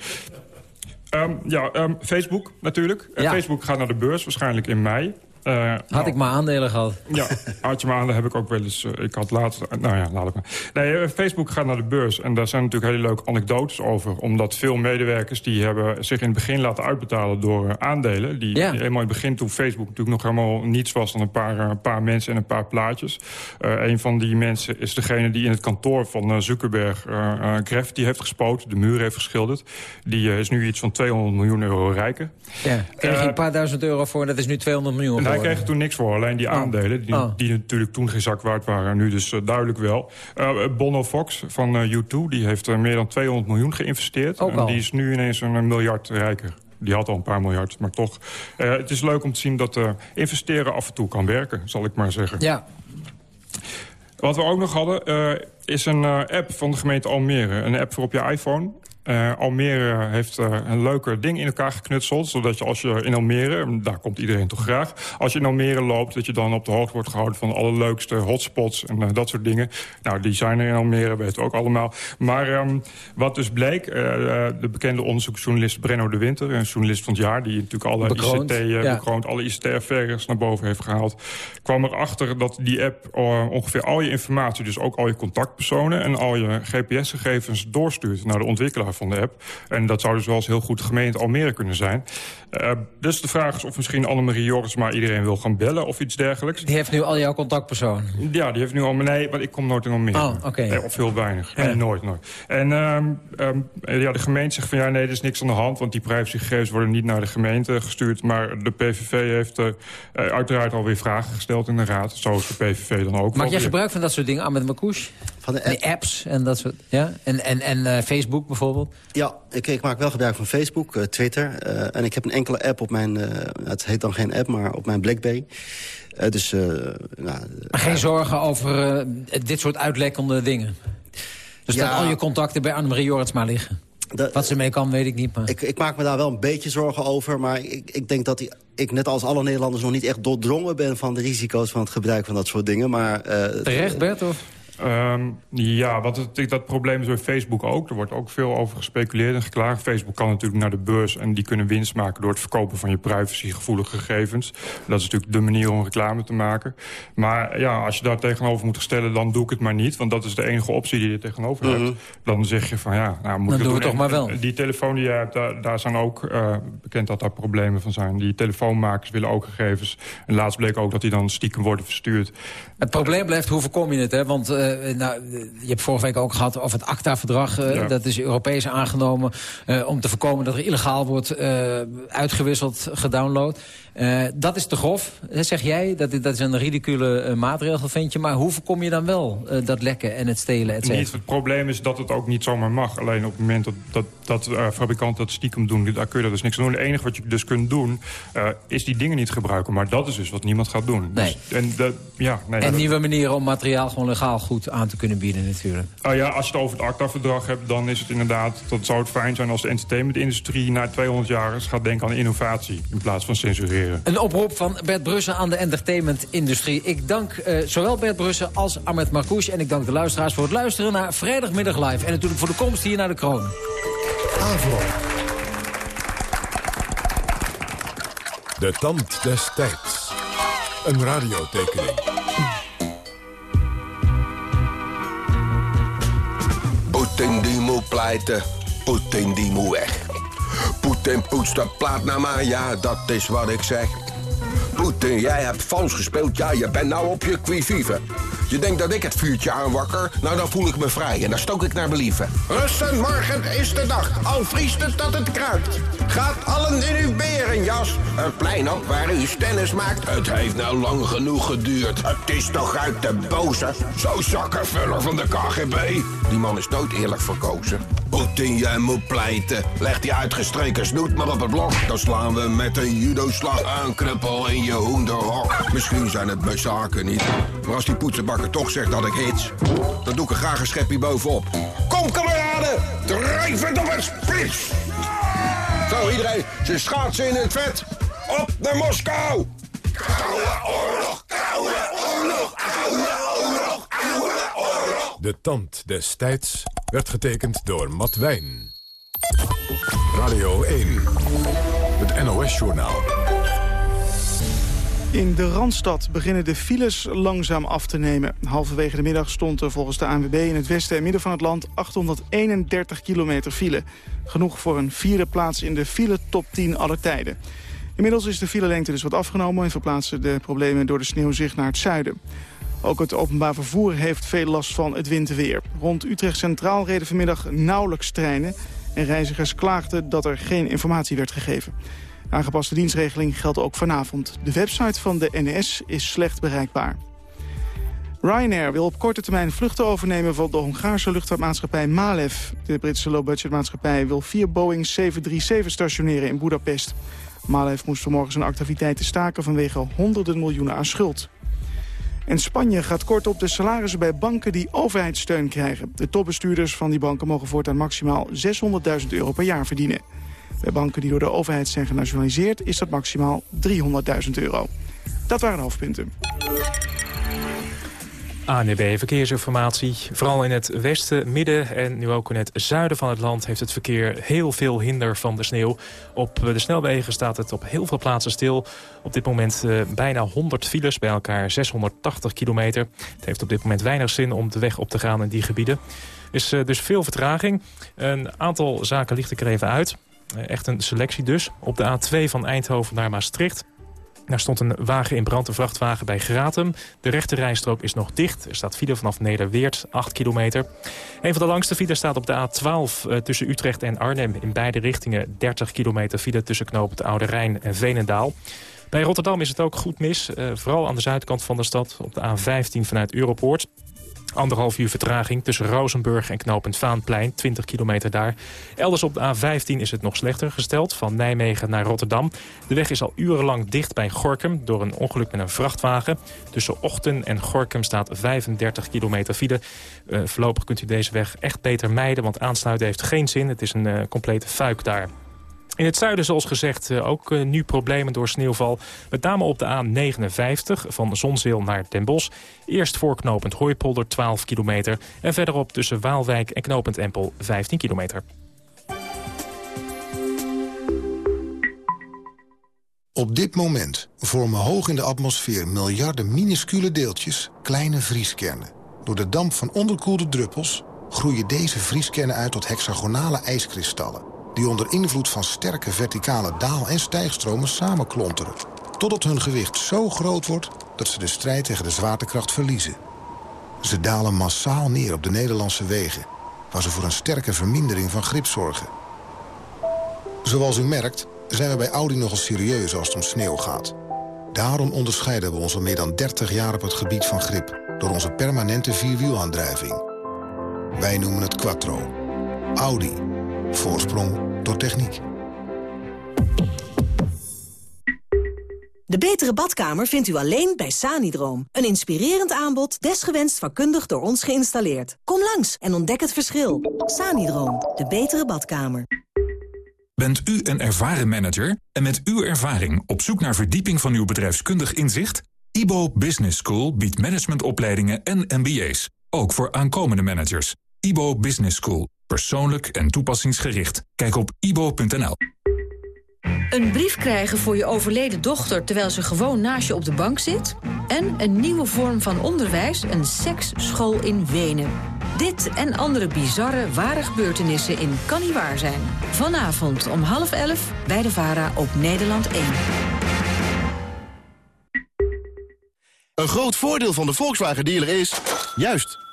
Um, ja, um, Facebook natuurlijk. Ja. Facebook gaat naar de beurs, waarschijnlijk in mei. Uh, had nou, ik maar aandelen gehad. Ja, [LAUGHS] had je maar aandelen heb ik ook wel eens... Uh, ik had laatst... Uh, nou ja, laat ik maar. Nee, Facebook gaat naar de beurs. En daar zijn natuurlijk hele leuke anekdotes over. Omdat veel medewerkers die hebben zich in het begin laten uitbetalen door aandelen. Die, ja. die, helemaal in het begin toen Facebook natuurlijk nog helemaal niets was... dan een paar, een paar mensen en een paar plaatjes. een van die mensen is degene die in het kantoor van Zuckerberg... Gref, die heeft gespoten, de muur heeft geschilderd. Die is nu iets van 200 miljoen euro rijker. Ja, kreeg je een paar duizend euro voor dat is nu 200 miljoen hij kreeg toen niks voor. Alleen die oh. aandelen, die, oh. die, natuurlijk toen geen zak waard waren... nu dus uh, duidelijk wel. Uh, Bono Fox van uh, U2, die heeft meer dan 200 miljoen geïnvesteerd. Ook en die is nu ineens een miljard rijker. Die had al een paar miljard, maar toch. het is leuk om te zien dat investeren af en toe kan werken, zal ik maar zeggen. Ja. Wat we ook nog hadden, is een app van de gemeente Almere. Een app voor op je iPhone. Uh, Almere heeft uh, een leuke ding in elkaar geknutseld. Zodat je als je in Almere, daar komt iedereen toch graag... als je in Almere loopt, dat je dan op de hoogte wordt gehouden... van de allerleukste hotspots en uh, dat soort dingen. Nou, die zijn er in Almere, weten we ook allemaal. Maar um, wat dus bleek, de bekende onderzoeksjournalist Brenno de Winter... een journalist van het jaar, die natuurlijk alle bekroond, ICT, ja. bekroond, alle ICT-affaires naar boven heeft gehaald... kwam erachter dat die app ongeveer al je informatie... dus ook al je contactpersonen en al je GPS-gegevens doorstuurt naar de ontwikkelaar van de app. En dat zou dus wel eens heel goed gemeente Almere kunnen zijn. Uh, dus de vraag is of misschien Annemarie Joris maar iedereen wil gaan bellen of iets dergelijks. Die heeft nu al jouw contactpersoon? Ja, die heeft nu al... Nee, want ik kom nooit in Almere. Oh, oké. Nee, of heel weinig. Nee, nooit, nooit. En um, um, ja, de gemeente zegt van ja, nee, er is niks aan de hand... want die privacygegevens worden niet naar de gemeente gestuurd. Maar de PVV heeft uh, uiteraard alweer vragen gesteld in de raad. Zo is de PVV dan ook. Maak jij gebruik van dat soort dingen, Ahmed Makouche? Van de, apps en dat soort... Ja? En, en, en uh, Facebook bijvoorbeeld? Ja, ik, ik, maak wel gebruik van Facebook, uh, Twitter. Uh, en ik heb een enkele app op mijn... het heet dan geen app, maar op mijn Blackberry. dus, nou, maar geen zorgen over dit soort uitlekkende dingen? Dus ja, dat al je contacten bij Annemarie Jorritsma liggen? Wat ze mee kan, weet ik niet. Maar... Ik, ik, maak me daar wel een beetje zorgen over. Maar ik, ik denk dat die, ik net als alle Nederlanders nog niet echt doordrongen ben... van de risico's van het gebruik van dat soort dingen. Maar, Terecht, Bert? Of? Um, ja, wat het, dat probleem is bij Facebook ook. Er wordt ook veel over gespeculeerd en geklaagd. Facebook kan natuurlijk naar de beurs en die kunnen winst maken... door het verkopen van je privacygevoelige gegevens. Dat is natuurlijk de manier om reclame te maken. Maar ja, als je daar tegenover moet stellen, dan doe ik het maar niet. Want dat is de enige optie die je tegenover hebt. Mhm. Dan zeg je van ja, nou moet dan ik doen we toch maar wel. Die telefoon die je hebt, daar, daar zijn ook uh, bekend dat daar problemen van zijn. Die telefoonmakers willen ook gegevens. En laatst bleek ook dat die dan stiekem worden verstuurd. Het probleem blijft, hoe voorkom je het? Hè? Want uh, nou, je hebt vorige week ook gehad over het ACTA-verdrag. Dat is Europees aangenomen om te voorkomen dat er illegaal wordt uitgewisseld, gedownload. Dat is te grof, zeg jij. Dat, dat is een ridicule maatregel, vind je. Maar hoe voorkom je dan wel dat lekken en het stelen, et Niet, Het probleem is dat het ook niet zomaar mag. Alleen op het moment dat, dat, dat fabrikanten dat stiekem doen... daar kun je dat dus niks aan doen. Het enige wat je dus kunt doen, is die dingen niet gebruiken. Maar dat is dus wat niemand gaat doen. Nee. Dus, en de, ja, nee, en nieuwe manieren om materiaal gewoon legaal goed aan te kunnen bieden natuurlijk. Ah ja, als je het over het ACTA-verdrag hebt... dan is het inderdaad, dat zou het fijn zijn als de entertainmentindustrie... na 200 jaar gaat denken aan innovatie in plaats van censureren. Een oproep van Bert Brussen aan de entertainmentindustrie. Ik dank uh, zowel Bert Brussen als Ahmed Marcouche. En ik dank de luisteraars voor het luisteren naar Vrijdagmiddag Live. En natuurlijk voor de komst hier naar de kroon. Avro. De tand des tijds. Een radiotekening. Poetin die moet pleiten. Poetin die moet weg. Poetin poetst de plaat naar mij, ja, dat is wat ik zeg. Poetin, jij hebt vals gespeeld, ja, je bent nou op je quivive. Je denkt dat ik het vuurtje aanwakker? Nou, dan voel ik me vrij en dan stook ik naar believen. Rusten, morgen is de dag, al vriest het dat het kruipt. Gaat allen in uw berenjas, het plein op waar u stennis maakt. Het heeft nou lang genoeg geduurd. Het is toch uit de boze. Zo zakkenvuller van de KGB. Die man is nooit eerlijk verkozen. Poetin, jij moet pleiten. Leg die uitgestreken snoet maar op het blok. Dan slaan we met een judo-slag een kruppel in je hoenderhok. Misschien zijn het mijn zaken niet. Maar als die poetsenbakker toch zegt dat ik hits... dan doe ik er graag een schepje bovenop. Kom, kameraden! Drijf het op het spits! Zo, iedereen, ze schaatsen in het vet. Op naar Moskou! Koude oorlog, koude oorlog, koude oorlog, koude oorlog. De tand des tijds werd getekend door Matt Wijn. Radio 1, het NOS-journaal. In de Randstad beginnen de files langzaam af te nemen. Halverwege de middag stond er volgens de ANWB in het westen en midden van het land 831 kilometer file. Genoeg voor een vierde plaats in de file top 10 aller tijden. Inmiddels is de filelengte dus wat afgenomen en verplaatsen de problemen door de sneeuw zich naar het zuiden. Ook het openbaar vervoer heeft veel last van het winterweer. Rond Utrecht Centraal reden vanmiddag nauwelijks treinen... en reizigers klaagden dat er geen informatie werd gegeven. Aangepaste dienstregeling geldt ook vanavond. De website van de NS is slecht bereikbaar. Ryanair wil op korte termijn vluchten overnemen van de Hongaarse luchtvaartmaatschappij Malev. De Britse low-budgetmaatschappij wil vier Boeing 737 stationeren in Budapest. Malev moest vanmorgen zijn activiteiten staken vanwege honderden miljoenen aan schuld. En Spanje gaat kort op de salarissen bij banken die overheidssteun krijgen. De topbestuurders van die banken mogen voortaan maximaal 600.000 euro per jaar verdienen. Bij banken die door de overheid zijn genationaliseerd is dat maximaal 300.000 euro. Dat waren de hoofdpunten. ANB Verkeersinformatie. Vooral in het westen, midden en nu ook in het zuiden van het land... heeft het verkeer heel veel hinder van de sneeuw. Op de snelwegen staat het op heel veel plaatsen stil. Op dit moment uh, bijna 100 files, bij elkaar 680 kilometer. Het heeft op dit moment weinig zin om de weg op te gaan in die gebieden. Er is uh, dus veel vertraging. Een aantal zaken ligt ik er even uit. Uh, echt een selectie dus. Op de A2 van Eindhoven naar Maastricht daar stond een wagen in brand, een vrachtwagen bij Gratum. De rechte rijstrook is nog dicht. Er staat file vanaf Nederweert, 8 kilometer. Een van de langste files staat op de A12 uh, tussen Utrecht en Arnhem. In beide richtingen 30 kilometer file tussen knopen de Oude Rijn en Veenendaal. Bij Rotterdam is het ook goed mis. Uh, vooral aan de zuidkant van de stad op de A15 vanuit Europoort. Anderhalf uur vertraging tussen Rozenburg en knooppunt Vaanplein, 20 kilometer daar. Elders op de A15 is het nog slechter gesteld, van Nijmegen naar Rotterdam. De weg is al urenlang dicht bij Gorkum door een ongeluk met een vrachtwagen. Tussen Ochten en Gorkum staat 35 kilometer file. Uh, voorlopig kunt u deze weg echt beter mijden, want aansluiten heeft geen zin. Het is een uh, complete fuik daar. In het zuiden, zoals gezegd, ook nu problemen door sneeuwval. Met name op de A59 van Zonzeel naar Den Bosch. Eerst voorknopend Hooipolder 12 kilometer. En verderop tussen Waalwijk en knopend Empel 15 kilometer. Op dit moment vormen hoog in de atmosfeer miljarden minuscule deeltjes kleine vrieskernen. Door de damp van onderkoelde druppels groeien deze vrieskernen uit tot hexagonale ijskristallen die onder invloed van sterke verticale daal- en stijgstromen samenklonteren. Totdat hun gewicht zo groot wordt dat ze de strijd tegen de zwaartekracht verliezen. Ze dalen massaal neer op de Nederlandse wegen... waar ze voor een sterke vermindering van grip zorgen. Zoals u merkt zijn we bij Audi nogal serieus als het om sneeuw gaat. Daarom onderscheiden we ons al meer dan 30 jaar op het gebied van grip... door onze permanente vierwielaandrijving. Wij noemen het Quattro. Audi. Voorsprong door techniek. De betere badkamer vindt u alleen bij Sanidroom. Een inspirerend aanbod, desgewenst vakkundig door ons geïnstalleerd. Kom langs en ontdek het verschil. Sanidroom, de betere badkamer. Bent u een ervaren manager en met uw ervaring op zoek naar verdieping van uw bedrijfskundig inzicht? IBO Business School biedt managementopleidingen en MBA's, ook voor aankomende managers. IBO Business School, persoonlijk en toepassingsgericht. Kijk op ibo.nl. Een brief krijgen voor je overleden dochter terwijl ze gewoon naast je op de bank zit? En een nieuwe vorm van onderwijs, een seksschool in Wenen. Dit en andere bizarre, ware gebeurtenissen in Kan Niet Waar Zijn. Vanavond om half elf bij de VARA op Nederland 1. Een groot voordeel van de Volkswagen dealer is... Juist,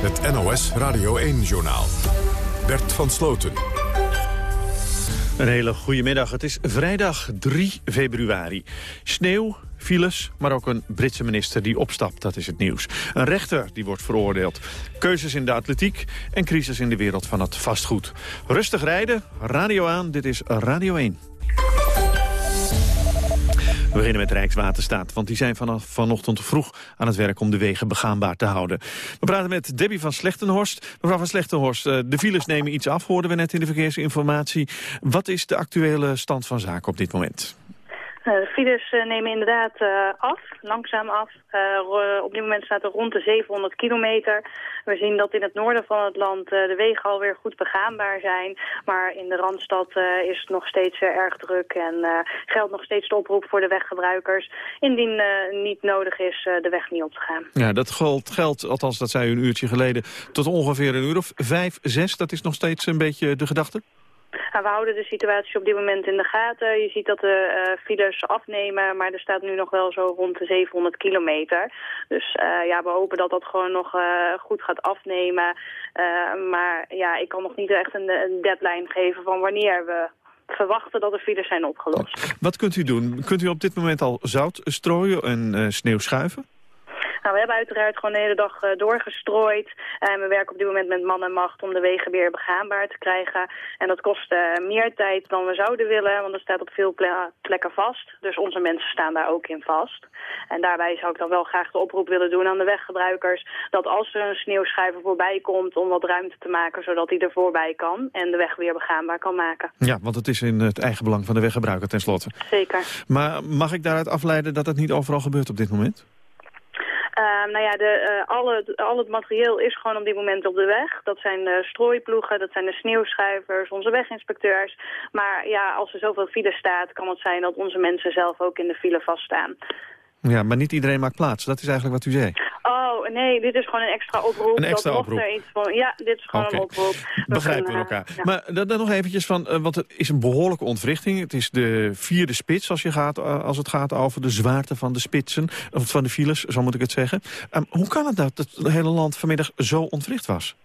Het NOS Radio 1-journaal. Bert van Sloten. Een hele goede middag. Het is vrijdag 3 februari. Sneeuw, files, maar ook een Britse minister die opstapt. Dat is het nieuws. Een rechter die wordt veroordeeld. Keuzes in de atletiek en crisis in de wereld van het vastgoed. Rustig rijden, radio aan. Dit is Radio 1. We beginnen met Rijkswaterstaat, want die zijn vanaf vanochtend vroeg aan het werk om de wegen begaanbaar te houden. We praten met Debbie van Slechtenhorst. Mevrouw van Slechtenhorst, eh, de files nemen iets af, hoorden we net in de verkeersinformatie. Wat is de actuele stand van zaken op dit moment? Eh, de files eh, nemen inderdaad uh, af, langzaam af. Op dit moment staat er rond de 700 kilometer. We zien dat in het noorden van het land de wegen alweer goed begaanbaar zijn. Maar in de Randstad is het nog steeds erg druk en geldt nog steeds de oproep voor de weggebruikers. Indien niet nodig is de weg niet op te gaan. Ja, dat geldt, geldt, althans dat zei u een uurtje geleden, tot ongeveer een uur of vijf, zes. Dat is nog steeds een beetje de gedachte? Nou, we houden de situatie op dit moment in de gaten. Je ziet dat de uh, files afnemen, maar er staat nu nog wel zo rond de 700 kilometer. Dus uh, ja, we hopen dat dat gewoon nog uh, goed gaat afnemen. maar ja, ik kan nog niet echt een, een deadline geven van wanneer we verwachten dat de files zijn opgelost. Wat kunt u doen? Kunt u op dit moment al zout strooien en sneeuw schuiven? Nou, we hebben uiteraard gewoon de hele dag uh, doorgestrooid. En we werken op dit moment met man en macht om de wegen weer begaanbaar te krijgen. En dat kost uh, meer tijd dan we zouden willen, want er staat op veel plekken vast. Dus onze mensen staan daar ook in vast. En daarbij zou ik dan wel graag de oproep willen doen aan de weggebruikers... dat als er een sneeuwschrijver voorbij komt om wat ruimte te maken... zodat hij er voorbij kan en de weg weer begaanbaar kan maken. Ja, want het is in het eigen belang van de weggebruiker tenslotte. Zeker. Maar mag ik daaruit afleiden dat het niet overal gebeurt op dit moment? Uh, nou ja, de, uh, al, het, al het materieel is gewoon op dit moment op de weg. Dat zijn de strooiploegen, dat zijn de sneeuwschuivers, onze weginspecteurs. Maar ja, als er zoveel file staat, kan het zijn dat onze mensen zelf ook in de file vaststaan. Ja, maar niet iedereen maakt plaats. Dat is eigenlijk wat u zei. Oh, nee, dit is gewoon een extra oproep. Een extra dat oproep. Er iets van, ja, dit is gewoon okay. een oproep. Begrijpen we elkaar. Ja. Maar dan, dan nog eventjes van, uh, want het is een behoorlijke ontwrichting. Het is de vierde spits als, je gaat, uh, als het gaat over de zwaarte van de spitsen. Of van de files, zo moet ik het zeggen. Um, hoe kan het dat het hele land vanmiddag zo ontwricht was?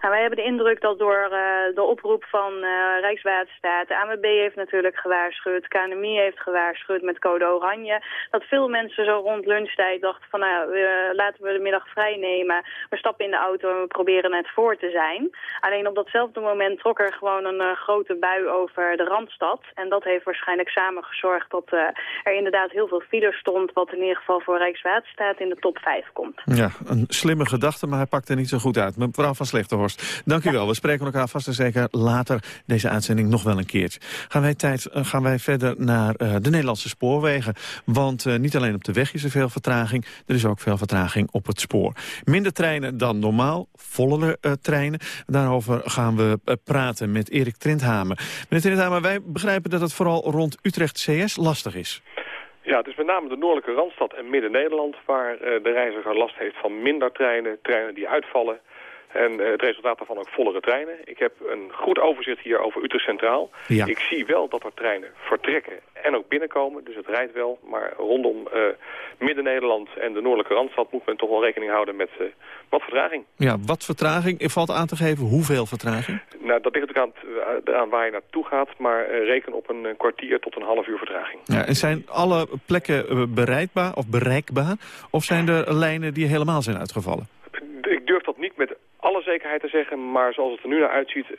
Nou, wij hebben de indruk dat door uh, de oproep van uh, Rijkswaterstaat, de AMB heeft natuurlijk gewaarschuwd, KNMI heeft gewaarschuwd met code oranje, dat veel mensen zo rond lunchtijd dachten van nou, laten we de middag vrij nemen, we stappen in de auto en we proberen net voor te zijn. Alleen op datzelfde moment trok er gewoon een grote bui over de Randstad en dat heeft waarschijnlijk samen gezorgd dat er inderdaad heel veel file stond, wat in ieder geval voor Rijkswaterstaat in de top 5 komt. Ja, een slimme gedachte, maar hij pakt er niet zo goed uit. Mevrouw van Slechterhorst. Dank u wel. We spreken elkaar vast en zeker later deze uitzending nog wel een keertje. Gaan wij, tijd, uh, gaan wij verder naar uh, de Nederlandse spoorwegen. Want uh, niet alleen op de weg is er veel vertraging, er is ook veel vertraging op het spoor. Minder treinen dan normaal, vollere treinen. Daarover gaan we praten met Erik Trindhamer. Meneer Trindhamer, wij begrijpen dat het vooral rond Utrecht CS lastig is. Ja, het is met name de noordelijke Randstad en Midden-Nederland... waar de reiziger last heeft van minder treinen, treinen die uitvallen... En uh, het resultaat daarvan ook vollere treinen. Ik heb een goed overzicht hier over Utrecht Centraal. Ja. Ik zie wel dat er treinen vertrekken en ook binnenkomen. Dus het rijdt wel. Maar rondom uh, Midden-Nederland en de noordelijke Randstad... moet men toch wel rekening houden met uh, wat vertraging. Ja, wat vertraging? Er valt aan te geven hoeveel vertraging? Nou, dat ligt natuurlijk aan, aan waar je naartoe gaat. Maar reken op een kwartier tot een half uur vertraging. Ja, en zijn alle plekken bereikbaar of bereikbaar? Of zijn er lijnen die helemaal zijn uitgevallen? Ik durf dat niet met alle zekerheid te zeggen, maar zoals het er nu naar uitziet, uh,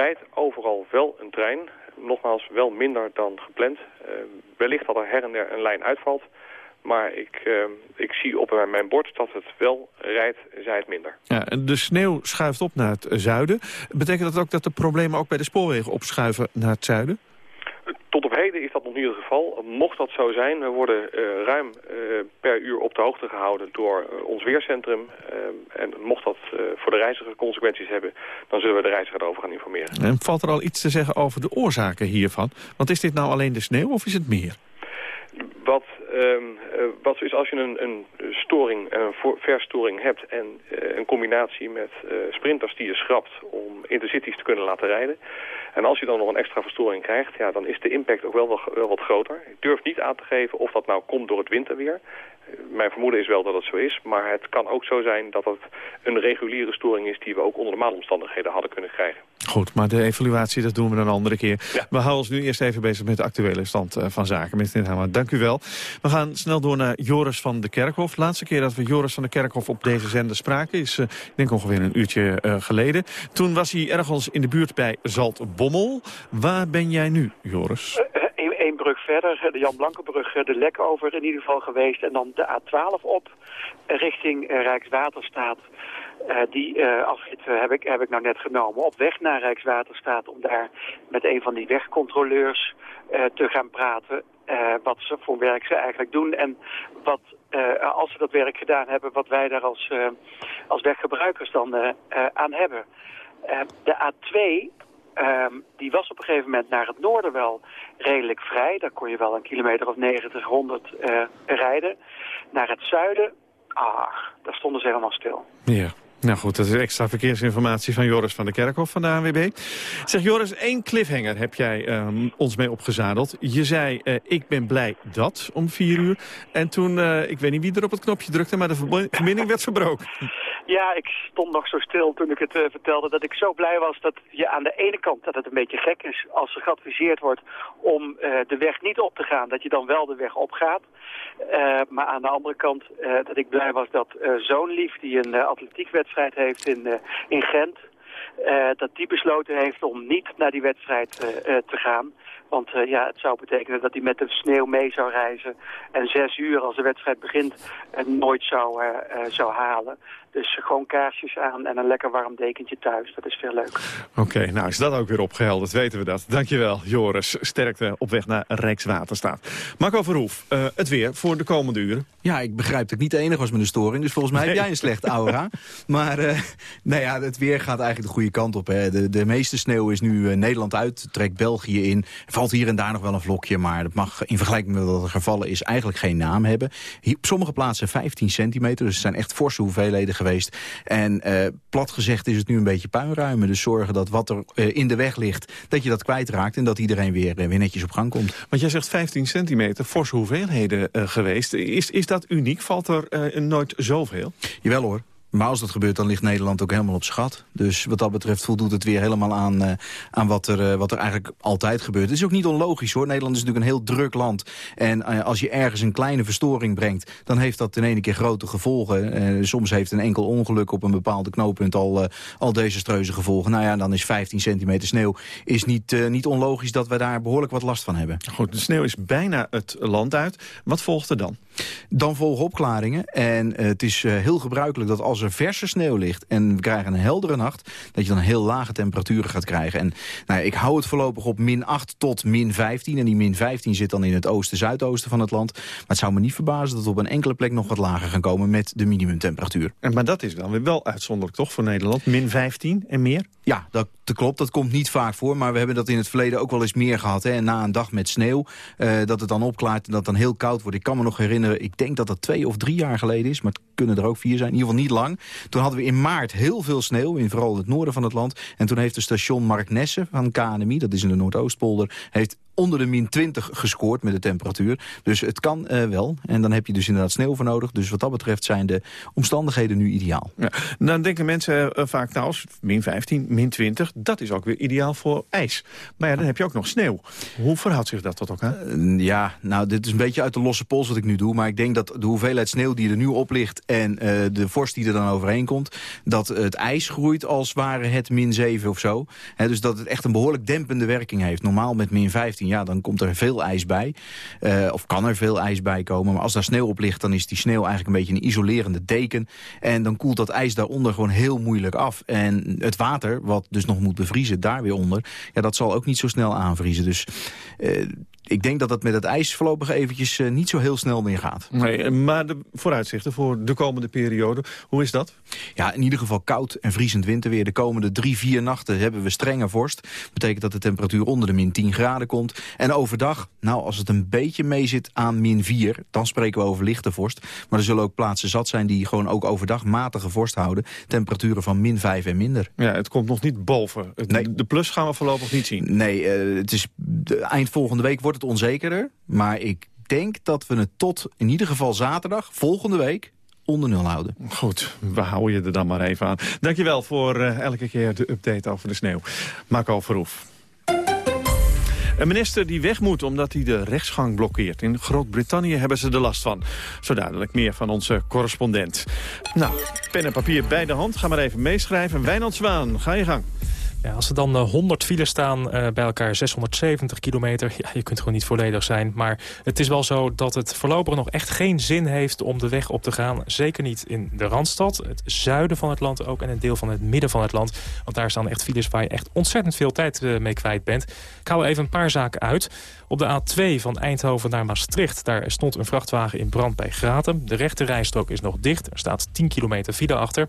rijdt overal wel een trein. Nogmaals, wel minder dan gepland. Uh, wellicht dat er her en der een lijn uitvalt. Maar ik, uh, ik zie op mijn bord dat het wel rijdt, zij het minder. Ja, en de sneeuw schuift op naar het zuiden. Betekent dat ook dat de problemen ook bij de spoorwegen opschuiven naar het zuiden? Tot op heden is niet het geval. Mocht dat zo zijn, we worden ruim per uur op de hoogte gehouden door ons weercentrum. en mocht dat voor de reiziger consequenties hebben, dan zullen we de reiziger erover gaan informeren. En valt er al iets te zeggen over de oorzaken hiervan? Want is dit nou alleen de sneeuw of is het meer? Wat, um, wat is als je een, een storing, een verstoring hebt en uh, een combinatie met uh, sprinters die je schrapt om intercities te kunnen laten rijden. En als je dan nog een extra verstoring krijgt, ja, dan is de impact ook wel, wel wat groter. Ik durf niet aan te geven of dat nou komt door het winterweer mijn vermoeden is wel dat het zo is. Maar het kan ook zo zijn dat het een reguliere storing is... die we ook onder normale omstandigheden hadden kunnen krijgen. Goed, maar de evaluatie dat doen we een andere keer. We houden ons nu eerst even bezig met de actuele stand eh, van zaken. Meneer Hamer, dank u wel. We gaan snel door naar Joris van de Kerkhof. Laatste keer dat we Joris van de Kerkhof op deze zender spraken... is, uh, ik denk ongeveer een uurtje uh, geleden. Toen was hij ergens in de buurt bij Zaltbommel. Waar ben jij nu, Joris? één brug verder, de Jan Blankenbrug, de Lek over in ieder geval geweest. En dan de A12 op richting eh, Rijkswaterstaat. Uh, die uh, afrit heb, ik, heb ik nou net genomen op weg naar Rijkswaterstaat... om daar met een van die wegcontroleurs te gaan praten... wat ze voor werk ze eigenlijk doen en wat, als ze dat werk gedaan hebben... wat wij daar als, als weggebruikers dan aan hebben. de A2 Um, die was op een gegeven moment naar het noorden wel redelijk vrij. Daar kon je wel een kilometer of 90, 100 uh, rijden. Naar het zuiden, ah, daar stonden ze helemaal stil. Ja. Nou goed, dat is extra verkeersinformatie van Joris van der Kerkhof van de ANWB. Zeg Joris, één cliffhanger heb jij um, ons mee opgezadeld. Je zei, uh, ik ben blij dat, om vier uur. En toen, uh, ik weet niet wie er op het knopje drukte, maar de verbinding werd verbroken. Ja, ik stond nog zo stil toen ik het uh, vertelde dat ik zo blij was dat je aan de ene kant, dat het een beetje gek is als er geadviseerd wordt om uh, de weg niet op te gaan, dat je dan wel de weg opgaat. Uh, maar aan de andere kant dat ik blij was dat zo'n lief die een atletiekwedstrijd heeft in, in Gent, dat die besloten heeft om niet naar die wedstrijd te gaan. Want ja, het zou betekenen dat hij met de sneeuw mee zou reizen. En zes uur als de wedstrijd begint het nooit zou, zou halen. Dus gewoon kaarsjes aan en een lekker warm dekentje thuis. Dat is veel leuker. Oké, okay, nou is dat ook weer opgehelderd, weten we dat. Dankjewel, Joris. Sterkte op weg naar Rijkswaterstaat. Marco Verhoef, uh, het weer voor de komende uren. Ja, ik begrijp dat ik niet de enige was met een storing. Dus volgens mij nee. heb jij een slecht aura. [LAUGHS] maar uh, nou ja, het weer gaat eigenlijk de goede kant op. Hè. De, de meeste sneeuw is nu uh, Nederland uit, trekt België in. Er valt hier en daar nog wel een vlokje, maar dat mag in vergelijking met wat er gevallen is eigenlijk geen naam hebben. Hier, op sommige plaatsen 15 centimeter, dus het zijn echt forse hoeveelheden geweest. En uh, plat gezegd is het nu een beetje puinruimen. Dus zorgen dat wat er uh, in de weg ligt, dat je dat kwijtraakt... en dat iedereen weer, uh, weer netjes op gang komt. Want jij zegt 15 centimeter, forse hoeveelheden geweest. Is, is dat uniek? Valt er nooit zoveel? Jawel hoor. Maar als dat gebeurt, dan ligt Nederland ook helemaal op schat. Dus wat dat betreft voldoet het weer helemaal aan, uh, aan wat, er, uh, wat er eigenlijk altijd gebeurt. Het is ook niet onlogisch hoor. Nederland is natuurlijk een heel druk land. En uh, als je ergens een kleine verstoring brengt... dan heeft dat in ene keer grote gevolgen. soms heeft een enkel ongeluk op een bepaalde knooppunt al, al desastreuze gevolgen. Nou ja, dan is 15 centimeter sneeuw is niet, niet onlogisch... dat we daar behoorlijk wat last van hebben. Goed, de sneeuw is bijna het land uit. Wat volgt er dan? Dan volgen opklaringen. En het is heel gebruikelijk dat als er verse sneeuw ligt en we krijgen een heldere nacht... dat je dan heel lage temperaturen gaat krijgen. En nou, ik hou het voorlopig op min 8 tot min 15. En die min 15 zit dan in het oosten-zuidoosten van het land. Maar het zou me niet verbazen dat op een enkele plek nog wat lager gaan komen... met de minimumtemperatuur. En, maar dat is dan weer wel uitzonderlijk toch voor Nederland? Min 15 en meer? Ja, dat, klopt. Dat komt niet vaak voor. Maar we hebben dat in het verleden ook wel eens meer gehad. Hè. Na een dag met sneeuw, uh, dat het dan opklaart en dat het dan heel koud wordt. Ik kan me nog herinneren, ik denk dat dat twee of drie jaar geleden is. Maar het kunnen er ook vier zijn. In ieder geval niet lang. Toen hadden we in maart heel veel sneeuw, in vooral het noorden van het land. En toen heeft de station Marknesse van KNMI, dat is in de Noordoostpolder... heeft onder de min 20 gescoord met de temperatuur. Dus het kan uh, wel. En dan heb je dus inderdaad sneeuw voor nodig. Dus wat dat betreft zijn de omstandigheden nu ideaal. Ja, dan denken mensen uh, vaak, nou, als min 15, min 20... dat is ook weer ideaal voor ijs. Maar ja, dan heb je ook nog sneeuw. Hoe verhoudt zich dat tot elkaar? Uh, ja, nou, dit is een beetje uit de losse pols wat ik nu doe. Maar ik denk dat de hoeveelheid sneeuw die er nu op ligt... en de vorst die er dan overheen komt... dat het ijs groeit als ware het min 7 of zo. Dus dat het echt een behoorlijk dempende werking heeft. Normaal met min 15 ja, dan komt er veel ijs bij. Uh, of kan er veel ijs bij komen. Maar als daar sneeuw op ligt, dan is die sneeuw eigenlijk een beetje een isolerende deken. En dan koelt dat ijs daaronder gewoon heel moeilijk af. En het water, wat dus nog moet bevriezen, daar weer onder... ja, dat zal ook niet zo snel aanvriezen. Dus uh, ik denk dat dat met het ijs voorlopig eventjes uh, niet zo heel snel meer gaat. Nee, maar de vooruitzichten voor de komende periode, hoe is dat? Ja, in ieder geval koud en vriezend winterweer. De komende drie, vier nachten hebben we strenge vorst. Betekent dat de temperatuur onder de min 10 graden komt. En overdag, nou als het een beetje mee zit aan min 4, dan spreken we over lichte vorst. Maar er zullen ook plaatsen zat zijn die gewoon ook overdag matige vorst houden. Temperaturen van min 5 en minder. Ja, het komt nog niet boven. nee. De plus gaan we voorlopig niet zien. Nee, uh, het is, de, eind volgende week wordt het onzekerder. Maar ik denk dat we het tot in ieder geval zaterdag, volgende week, onder nul houden. Goed, we houden je er dan maar even aan. Dankjewel voor uh, elke keer de update over de sneeuw. Marco Verhoef. Een minister die weg moet omdat hij de rechtsgang blokkeert. In Groot-Brittannië hebben ze er last van. Zo dadelijk meer van onze correspondent. Nou, pen en papier bij de hand. Ga maar even meeschrijven. Wijnand Zwaan, ga je gang. Als er dan 100 eh, files staan, uh, bij elkaar 670 kilometer... Ja, je kunt gewoon niet volledig zijn. Maar het is wel zo dat het voorlopig nog echt geen zin heeft om de weg op te gaan. Zeker niet in de Randstad, het zuiden van het land ook... en een deel van het midden van het land. Want daar staan echt files waar je echt ontzettend veel tijd uh, mee kwijt bent. Ik haal even een paar zaken uit. Op de A2 van Eindhoven naar Maastricht... daar stond een vrachtwagen in brand bij Gratum. De rechte rijstrook is nog dicht. Er staat 10 kilometer file achter.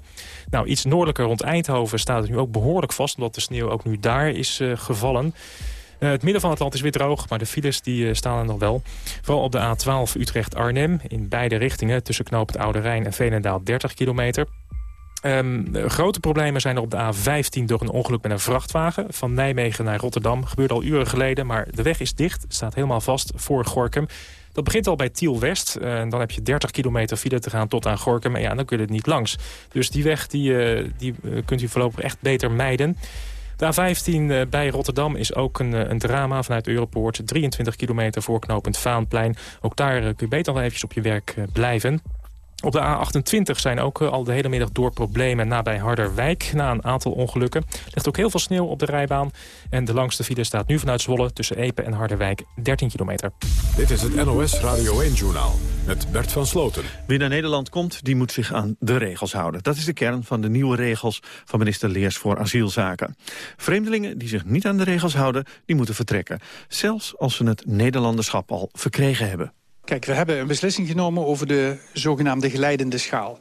Nou, iets noordelijker rond Eindhoven staat het nu ook behoorlijk vast... omdat de sneeuw ook nu daar is uh, gevallen. Uh, het midden van het land is weer droog, maar de files die, uh, staan er nog wel. Vooral op de A12 Utrecht-Arnhem. In beide richtingen tussen knoop het Oude Rijn en Veenendaal 30 kilometer. Um, grote problemen zijn er op de A15 door een ongeluk met een vrachtwagen. Van Nijmegen naar Rotterdam. Gebeurde al uren geleden, maar de weg is dicht. Staat helemaal vast voor Gorkum. Dat begint al bij Tiel-West. Dan heb je 30 kilometer file te gaan tot aan Gorkum. En ja, dan kun je het niet langs. Dus die weg die, die kunt u voorlopig echt beter mijden. De A15 bij Rotterdam is ook een, een drama vanuit Europoort. 23 kilometer voorknopend Vaanplein. Ook daar kun je beter nog eventjes op je werk blijven. Op de A28 zijn ook al de hele middag door problemen nabij Harderwijk... na een aantal ongelukken. Er ligt ook heel veel sneeuw op de rijbaan. En de langste file staat nu vanuit Zwolle tussen Epe en Harderwijk 13 kilometer. Dit is het NOS Radio 1-journaal met Bert van Sloten. Wie naar Nederland komt, die moet zich aan de regels houden. Dat is de kern van de nieuwe regels van minister Leers voor asielzaken. Vreemdelingen die zich niet aan de regels houden, die moeten vertrekken. Zelfs als ze het Nederlanderschap al verkregen hebben. Kijk, we hebben een beslissing genomen over de zogenaamde geleidende schaal.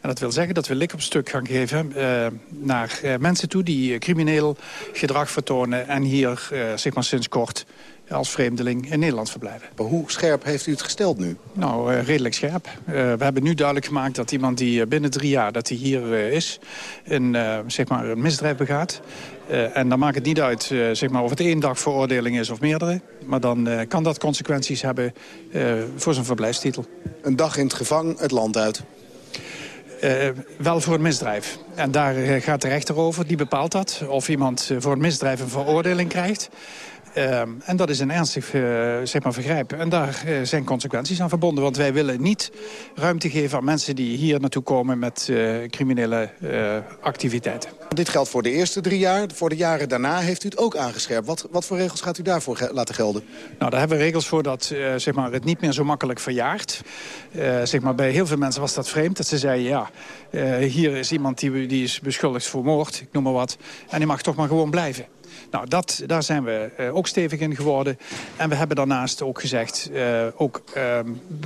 En dat wil zeggen dat we lik op stuk gaan geven uh, naar uh, mensen toe... die crimineel gedrag vertonen en hier zeg maar sinds kort als vreemdeling in Nederland verblijven. Maar hoe scherp heeft u het gesteld nu? Nou, uh, redelijk scherp. Uh, we hebben nu duidelijk gemaakt dat iemand die uh, binnen drie jaar dat hij hier is... Een, zeg maar een misdrijf begaat. en dan maakt het niet uit zeg maar, of het één dag veroordeling is of meerdere. Maar dan kan dat consequenties hebben voor zijn verblijfstitel. Een dag in het gevang, het land uit? Uh, wel voor een misdrijf. En daar uh, gaat de rechter over, die bepaalt dat. Of iemand uh, voor een misdrijf een veroordeling krijgt. Uh, en dat is een ernstig uh, zeg maar vergrijp. En daar uh, zijn consequenties aan verbonden. Want wij willen niet ruimte geven aan mensen die hier naartoe komen met criminele activiteiten. Dit geldt voor de eerste drie jaar. Voor de jaren daarna heeft u het ook aangescherpt. Wat, wat voor regels gaat u daarvoor ge laten gelden? Nou, daar hebben we regels voor dat zeg maar, het niet meer zo makkelijk verjaart. zeg maar, bij heel veel mensen was dat vreemd. Dat ze zeiden, ja, hier is iemand die, die is beschuldigd voor moord, ik noem maar wat. En die mag toch maar gewoon blijven. Nou, dat, daar zijn we uh, ook stevig in geworden. En we hebben daarnaast ook gezegd... Uh, ook uh,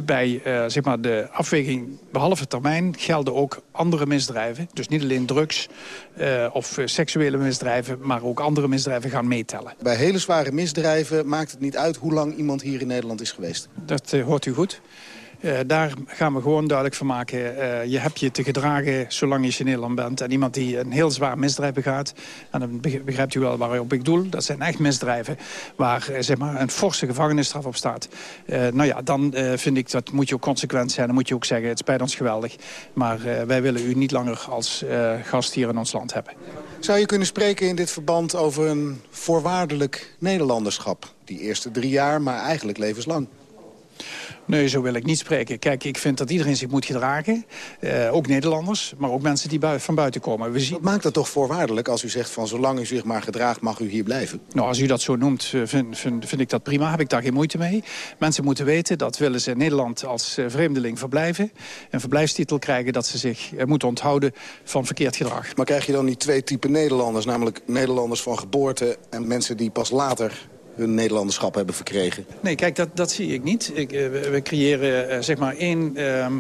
bij zeg maar de afweging behalve termijn... gelden ook andere misdrijven. Dus niet alleen drugs of seksuele misdrijven... maar ook andere misdrijven gaan meetellen. Bij hele zware misdrijven maakt het niet uit... hoe lang iemand hier in Nederland is geweest? Dat hoort u goed. Uh, daar gaan we gewoon duidelijk van maken. Uh, je hebt je te gedragen zolang je in Nederland bent. En iemand die een heel zwaar misdrijf begaat... en dan begrijpt u wel waarop ik doel. Dat zijn echt misdrijven waar uh, zeg maar een forse gevangenisstraf op staat. nou ja, dan vind ik dat moet je ook consequent zijn. Dan moet je ook zeggen, het spijt ons geweldig. Maar wij willen u niet langer als gast hier in ons land hebben. Zou je kunnen spreken in dit verband over een voorwaardelijk Nederlanderschap? Die eerste drie jaar, maar eigenlijk levenslang. Nee, zo wil ik niet spreken. Kijk, ik vind dat iedereen zich moet gedragen. Uh, ook Nederlanders, maar ook mensen die bui van buiten komen. We zien... Wat maakt dat toch voorwaardelijk als u zegt van zolang u zich maar gedraagt mag u hier blijven? Nou, als u dat zo noemt, eh, vind, vind, vind ik dat prima. Heb ik daar geen moeite mee. Mensen moeten weten dat willen ze in Nederland als uh, vreemdeling verblijven. Een verblijfstitel krijgen dat ze zich moeten onthouden van verkeerd gedrag. Maar krijg je dan niet twee typen Nederlanders? Namelijk Nederlanders van geboorte en mensen die pas later hun Nederlanderschap hebben verkregen. Nee, kijk, dat, dat zie ik niet. Ik, we creëren zeg maar één ehm,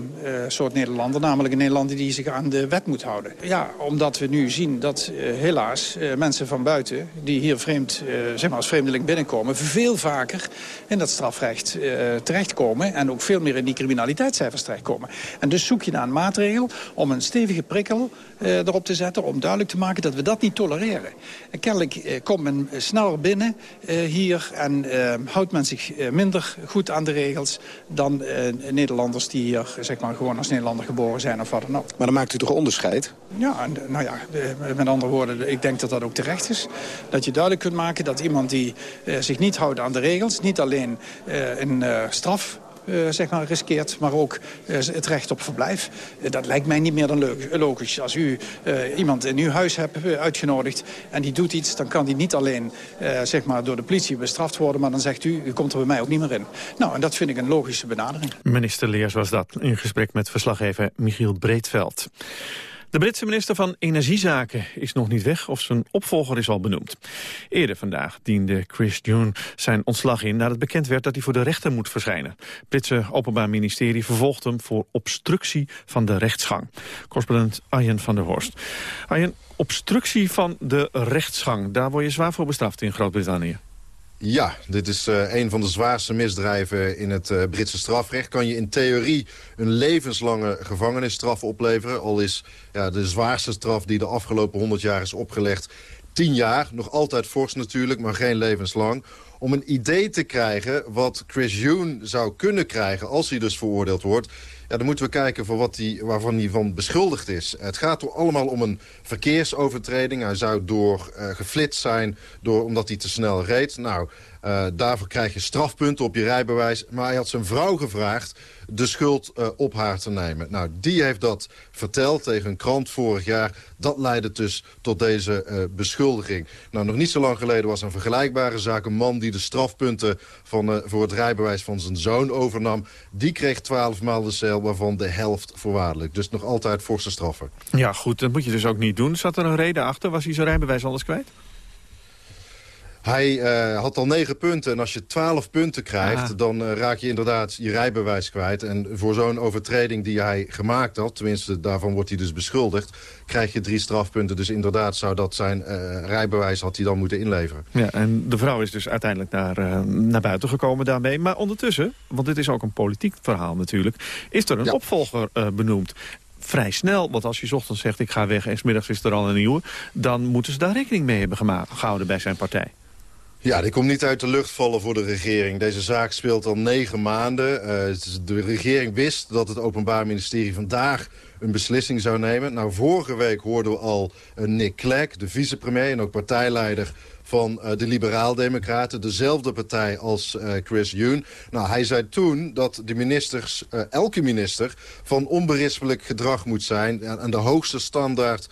soort Nederlander, namelijk een Nederlander die zich aan de wet moet houden. Ja, omdat we nu zien dat helaas mensen van buiten die hier vreemd, zeg maar als vreemdeling binnenkomen, veel vaker in dat strafrecht terechtkomen en ook veel meer in die criminaliteitscijfers terechtkomen. En dus zoek je naar een maatregel om een stevige prikkel erop te zetten, om duidelijk te maken dat we dat niet tolereren. En kennelijk eh, komt men sneller binnen eh, en eh, houdt men zich minder goed aan de regels dan Nederlanders die hier zeg maar, gewoon als Nederlander geboren zijn of wat dan ook. Maar dan maakt u toch onderscheid? Ja, nou ja, met andere woorden, ik denk dat dat ook terecht is. Dat je duidelijk kunt maken dat iemand die zich niet houdt aan de regels, niet alleen een straf zeg maar, riskeert, maar ook uh, het recht op verblijf. Uh, dat lijkt mij niet meer dan logisch. Als u iemand in uw huis hebt uitgenodigd en die doet iets... dan kan die niet alleen zeg maar, door de politie bestraft worden... maar dan zegt u, u komt er bij mij ook niet meer in. Nou, en dat vind ik een logische benadering. Minister Leers was dat, in gesprek met verslaggever Michiel Breedveld. De Britse minister van Energiezaken is nog niet weg of zijn opvolger is al benoemd. Eerder vandaag diende Chris June zijn ontslag in nadat bekend werd dat hij voor de rechter moet verschijnen. Het Britse Openbaar Ministerie vervolgt hem voor obstructie van de rechtsgang. Correspondent Arjen van der Horst. Arjen, obstructie van de rechtsgang, daar word je zwaar voor bestraft in Groot-Brittannië. Ja, dit is uh, een van de zwaarste misdrijven in het uh, Britse strafrecht. Kan je in theorie een levenslange gevangenisstraf opleveren. Al is ja, de zwaarste straf die de afgelopen 100 jaar is opgelegd... 10 jaar, nog altijd fors natuurlijk, maar geen levenslang om een idee te krijgen wat Chris Yoon zou kunnen krijgen... als hij dus veroordeeld wordt ja, dan moeten we kijken voor wat die, waarvan hij van beschuldigd is. Het gaat allemaal om een verkeersovertreding. Hij zou door uh, geflitst zijn door, omdat hij te snel reed. Nou, uh, daarvoor krijg je strafpunten op je rijbewijs. Maar hij had zijn vrouw gevraagd de schuld uh, op haar te nemen. Nou, die heeft dat verteld tegen een krant vorig jaar. Dat leidde dus tot deze uh, beschuldiging. Nou, nog niet zo lang geleden was een vergelijkbare zaak. Een man die de strafpunten van, voor het rijbewijs van zijn zoon overnam. Die kreeg 12 maal de cel, waarvan de helft voorwaardelijk. Dus nog altijd forse straffen. Ja, goed, dat moet je dus ook niet doen. Zat er een reden achter? Was hij zijn rijbewijs anders kwijt? Hij uh, had al negen punten en als je twaalf punten krijgt... Ah. dan uh, raak je inderdaad je rijbewijs kwijt. En voor zo'n overtreding die hij gemaakt had... tenminste, daarvan wordt hij dus beschuldigd... krijg je drie strafpunten. Dus inderdaad zou dat zijn uh, rijbewijs had hij dan moeten inleveren. Ja, en de vrouw is dus uiteindelijk naar, naar buiten gekomen daarmee. Maar ondertussen, want dit is ook een politiek verhaal natuurlijk... is er een ja. opvolger benoemd vrij snel. Want als je ochtends zegt ik ga weg en smiddags is er al een nieuwe... dan moeten ze daar rekening mee hebben gehouden bij zijn partij. Ja, die komt niet uit de lucht vallen voor de regering. Deze zaak speelt al negen maanden. Uh, de regering wist dat het Openbaar Ministerie vandaag een beslissing zou nemen. Nou, vorige week hoorden we al uh, Nick Clegg, de vicepremier en ook partijleider van uh, de Liberaal-Democraten. Dezelfde partij als uh, Chris Yoon. Nou, hij zei toen dat de ministers, uh, elke minister van onberispelijk gedrag moet zijn... en de hoogste standaard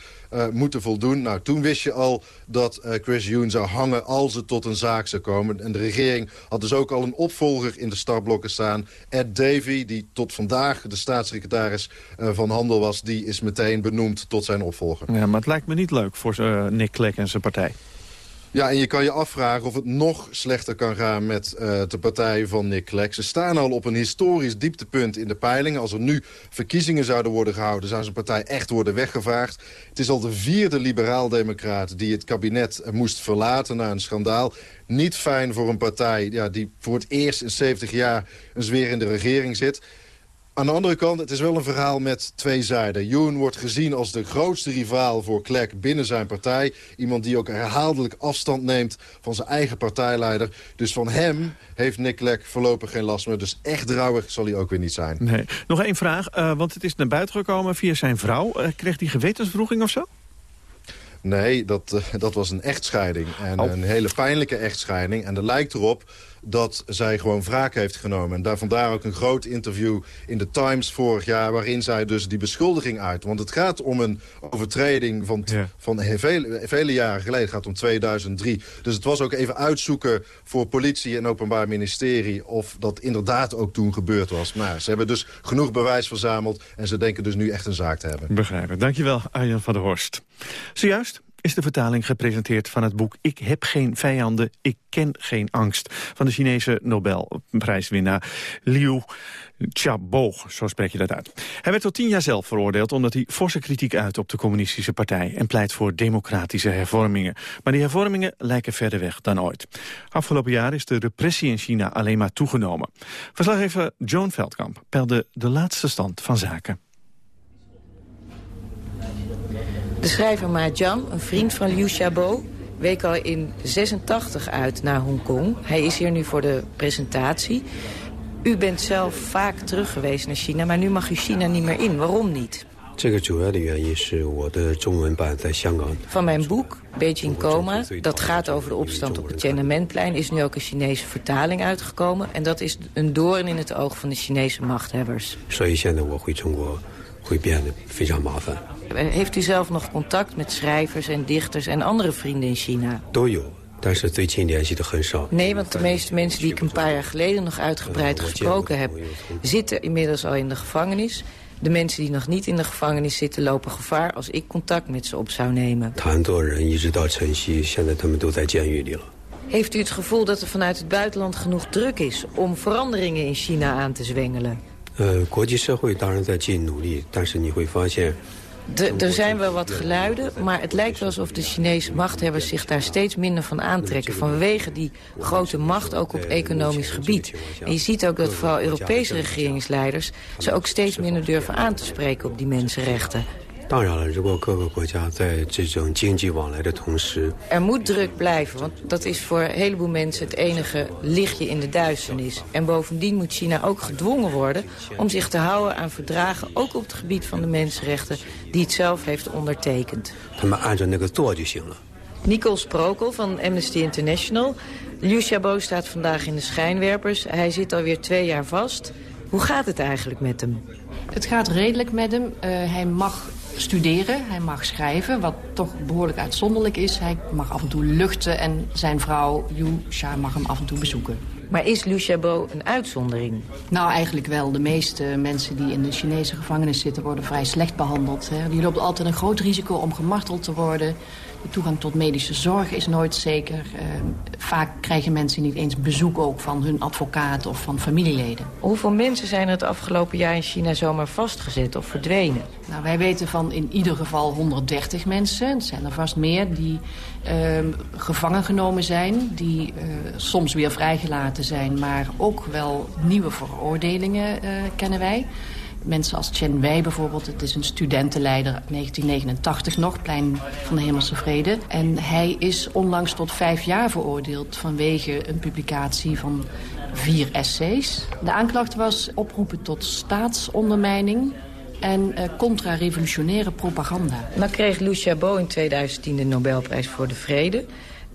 moeten voldoen. Nou, toen wist je al dat Chris Yoon zou hangen als het tot een zaak zou komen. En de regering had dus ook al een opvolger in de startblokken staan. Ed Davey, die tot vandaag de staatssecretaris van Handel was... die is meteen benoemd tot zijn opvolger. Ja, maar het lijkt me niet leuk voor Nick Clegg en zijn partij. Ja, en je kan je afvragen of het nog slechter kan gaan met uh, de partij van Nick Clegg. Ze staan al op een historisch dieptepunt in de peilingen. Als er nu verkiezingen zouden worden gehouden, zou zijn partij echt worden weggevaagd. Het is al de vierde liberaal-democraat die het kabinet moest verlaten na een schandaal. Niet fijn voor een partij ja, die voor het eerst in 70 jaar een zweer in de regering zit. Aan de andere kant, het is wel een verhaal met twee zijden. Yoon wordt gezien als de grootste rivaal voor Clegg binnen zijn partij. Iemand die ook herhaaldelijk afstand neemt van zijn eigen partijleider. Dus van hem heeft Nick Clegg voorlopig geen last meer. Dus echt rouwig zal hij ook weer niet zijn. Nee. Nog één vraag, uh, want het is naar buiten gekomen via zijn vrouw. Uh, kreeg hij gewetensvroeging of zo? Nee, dat, uh, dat was een echtscheiding. En oh. een hele pijnlijke echtscheiding. En er lijkt erop dat zij gewoon wraak heeft genomen. En daar vandaar ook een groot interview in de Times vorig jaar... waarin zij dus die beschuldiging uit. Want het gaat om een overtreding van, ja. van vele, vele jaren geleden. Het gaat om 2003. Dus het was ook even uitzoeken voor politie en openbaar ministerie... of dat inderdaad ook toen gebeurd was. Maar ze hebben dus genoeg bewijs verzameld... en ze denken dus nu echt een zaak te hebben. Begrijpen. Dankjewel, Arjan van der Horst. Zojuist is de vertaling gepresenteerd van het boek Ik heb geen vijanden, ik ken geen angst... van de Chinese Nobelprijswinnaar Liu Xiaobo, zo spreek je dat uit. Hij werd tot tien jaar zelf veroordeeld omdat hij forse kritiek uit op de communistische partij... en pleit voor democratische hervormingen. Maar die hervormingen lijken verder weg dan ooit. Afgelopen jaar is de repressie in China alleen maar toegenomen. Verslaggever Joan Veldkamp peilde de laatste stand van zaken. De schrijver Ma Jiang, een vriend van Liu Xiaobo, week al in 86 uit naar Hongkong. Hij is hier nu voor de presentatie. U bent zelf vaak terug geweest naar China, maar nu mag u China niet meer in. Waarom niet? Van mijn boek, Beijing Coma, dat gaat over de opstand op het Tiananmenplein... is nu ook een Chinese vertaling uitgekomen. En dat is een doorn in het oog van de Chinese machthebbers. Heeft u zelf nog contact met schrijvers en dichters en andere vrienden in China? Nee, want de meeste mensen die ik een paar jaar geleden nog uitgebreid gesproken heb... zitten inmiddels al in de gevangenis. De mensen die nog niet in de gevangenis zitten lopen gevaar... als ik contact met ze op zou nemen. Heeft u het gevoel dat er vanuit het buitenland genoeg druk is... om veranderingen in China aan te zwengelen? 呃，国际社会当然在尽努力，但是你会发现。 er zijn wel wat geluiden, maar het lijkt wel alsof de Chinese machthebbers zich daar steeds minder van aantrekken. Vanwege die grote macht ook op economisch gebied. En je ziet ook dat vooral Europese regeringsleiders ze ook steeds minder durven aan te spreken op die mensenrechten. 当然了，如果各个国家在这种经济往来的同时，er moet druk blijven, want dat is voor een heleboel mensen het enige lichtje in de duisternis. En bovendien moet China ook gedwongen worden om zich te houden aan verdragen, ook op het gebied van de mensenrechten, die het zelf heeft ondertekend. Nicole Sprokel van Amnesty International. Liu Xiaobo staat vandaag in de schijnwerpers. Hij zit alweer twee jaar vast. Hoe gaat het eigenlijk met hem? Het gaat redelijk met hem. Uh, hij mag studeren, hij mag schrijven, wat toch behoorlijk uitzonderlijk is. Hij mag af en toe luchten en zijn vrouw Yu Sha mag hem af en toe bezoeken. Maar is Liu Xiaobo een uitzondering? Nou, eigenlijk wel. De meeste mensen die in de Chinese gevangenis zitten... worden vrij slecht behandeld. Hè. Die lopen altijd een groot risico om gemarteld te worden. Toegang tot medische zorg is nooit zeker. Uh, vaak krijgen mensen niet eens bezoek ook van hun advocaat of van familieleden. Hoeveel mensen zijn er het afgelopen jaar in China zomaar vastgezet of verdwenen? Nou, wij weten van in ieder geval 130 mensen. Het zijn er vast meer die uh, gevangen genomen zijn. Die uh, soms weer vrijgelaten zijn, maar ook wel nieuwe veroordelingen uh, kennen wij mensen als Chen Wei bijvoorbeeld. Het is een studentenleider uit 1989 nog, Plein van de Hemelse Vrede. En hij is onlangs tot vijf jaar veroordeeld vanwege een publicatie van vier essays. De aanklacht was oproepen tot staatsondermijning en uh, contra-revolutionaire propaganda. Dan kreeg Liu Xiaobo in 2010 de Nobelprijs voor de Vrede.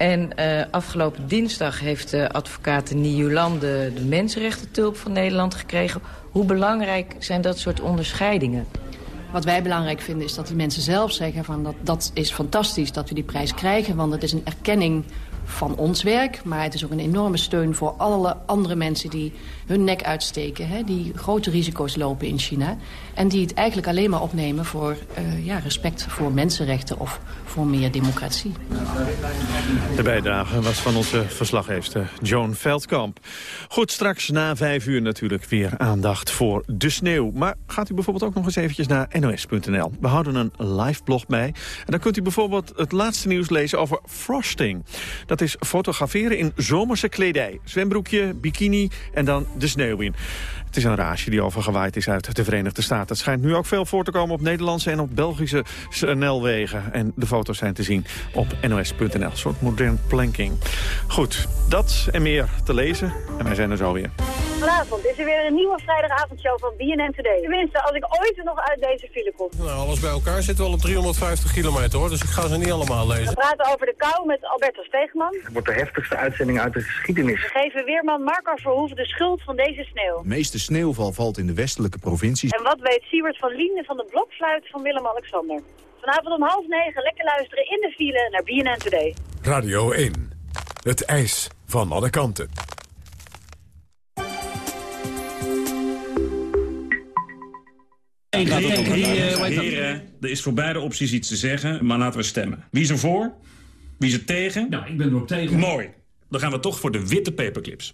En uh, afgelopen dinsdag heeft de advocaat Niulan de, de mensenrechten-tulp van Nederland gekregen. Hoe belangrijk zijn dat soort onderscheidingen? Wat wij belangrijk vinden is dat die mensen zelf zeggen... van dat, dat is fantastisch dat we die prijs krijgen... want het is een erkenning van ons werk. Maar het is ook een enorme steun voor alle andere mensen die hun nek uitsteken. Hè, die grote risico's lopen in China. En die het eigenlijk alleen maar opnemen voor uh, ja, respect voor mensenrechten of voor meer democratie. De bijdrage was van onze verslaggever Joan Veldkamp. Goed, straks na vijf uur natuurlijk weer aandacht voor de sneeuw. Maar gaat u bijvoorbeeld ook nog eens eventjes naar nos.nl. We houden een live blog bij. En dan kunt u bijvoorbeeld het laatste nieuws lezen over frosting. Dat is fotograferen in zomerse kledij. Zwembroekje, bikini en dan de sneeuw in. Het is een raasje die overgewaaid is uit de Verenigde Staten. Het schijnt nu ook veel voor te komen op Nederlandse en op Belgische snelwegen. En de foto's zijn te zien op nos.nl. Een soort modern planking. Goed, dat en meer te lezen. En wij zijn er zo weer. Vanavond is er weer een nieuwe vrijdagavondshow van BNN Today. Tenminste, als ik ooit nog uit deze file kom. Nou, alles bij elkaar zit wel op 350 kilometer hoor, dus ik ga ze niet allemaal lezen. We praten over de kou met Alberto Steegman. Het wordt de heftigste uitzending uit de geschiedenis. We geven weerman Marco Verhoeven de schuld van deze sneeuw. De meeste sneeuwval valt in de westelijke provincies. En wat weet Siewert van Liende van de blokfluit van Willem-Alexander? Vanavond om half negen lekker luisteren in de file naar BNN Today. Radio 1. Het ijs van alle kanten. Heren, er is voor beide opties iets te zeggen, maar laten we stemmen. Wie is er voor? Wie is er tegen? Nou, ik ben er ook tegen. Mooi. Dan gaan we toch voor de witte paperclips.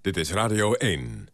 Dit is Radio 1.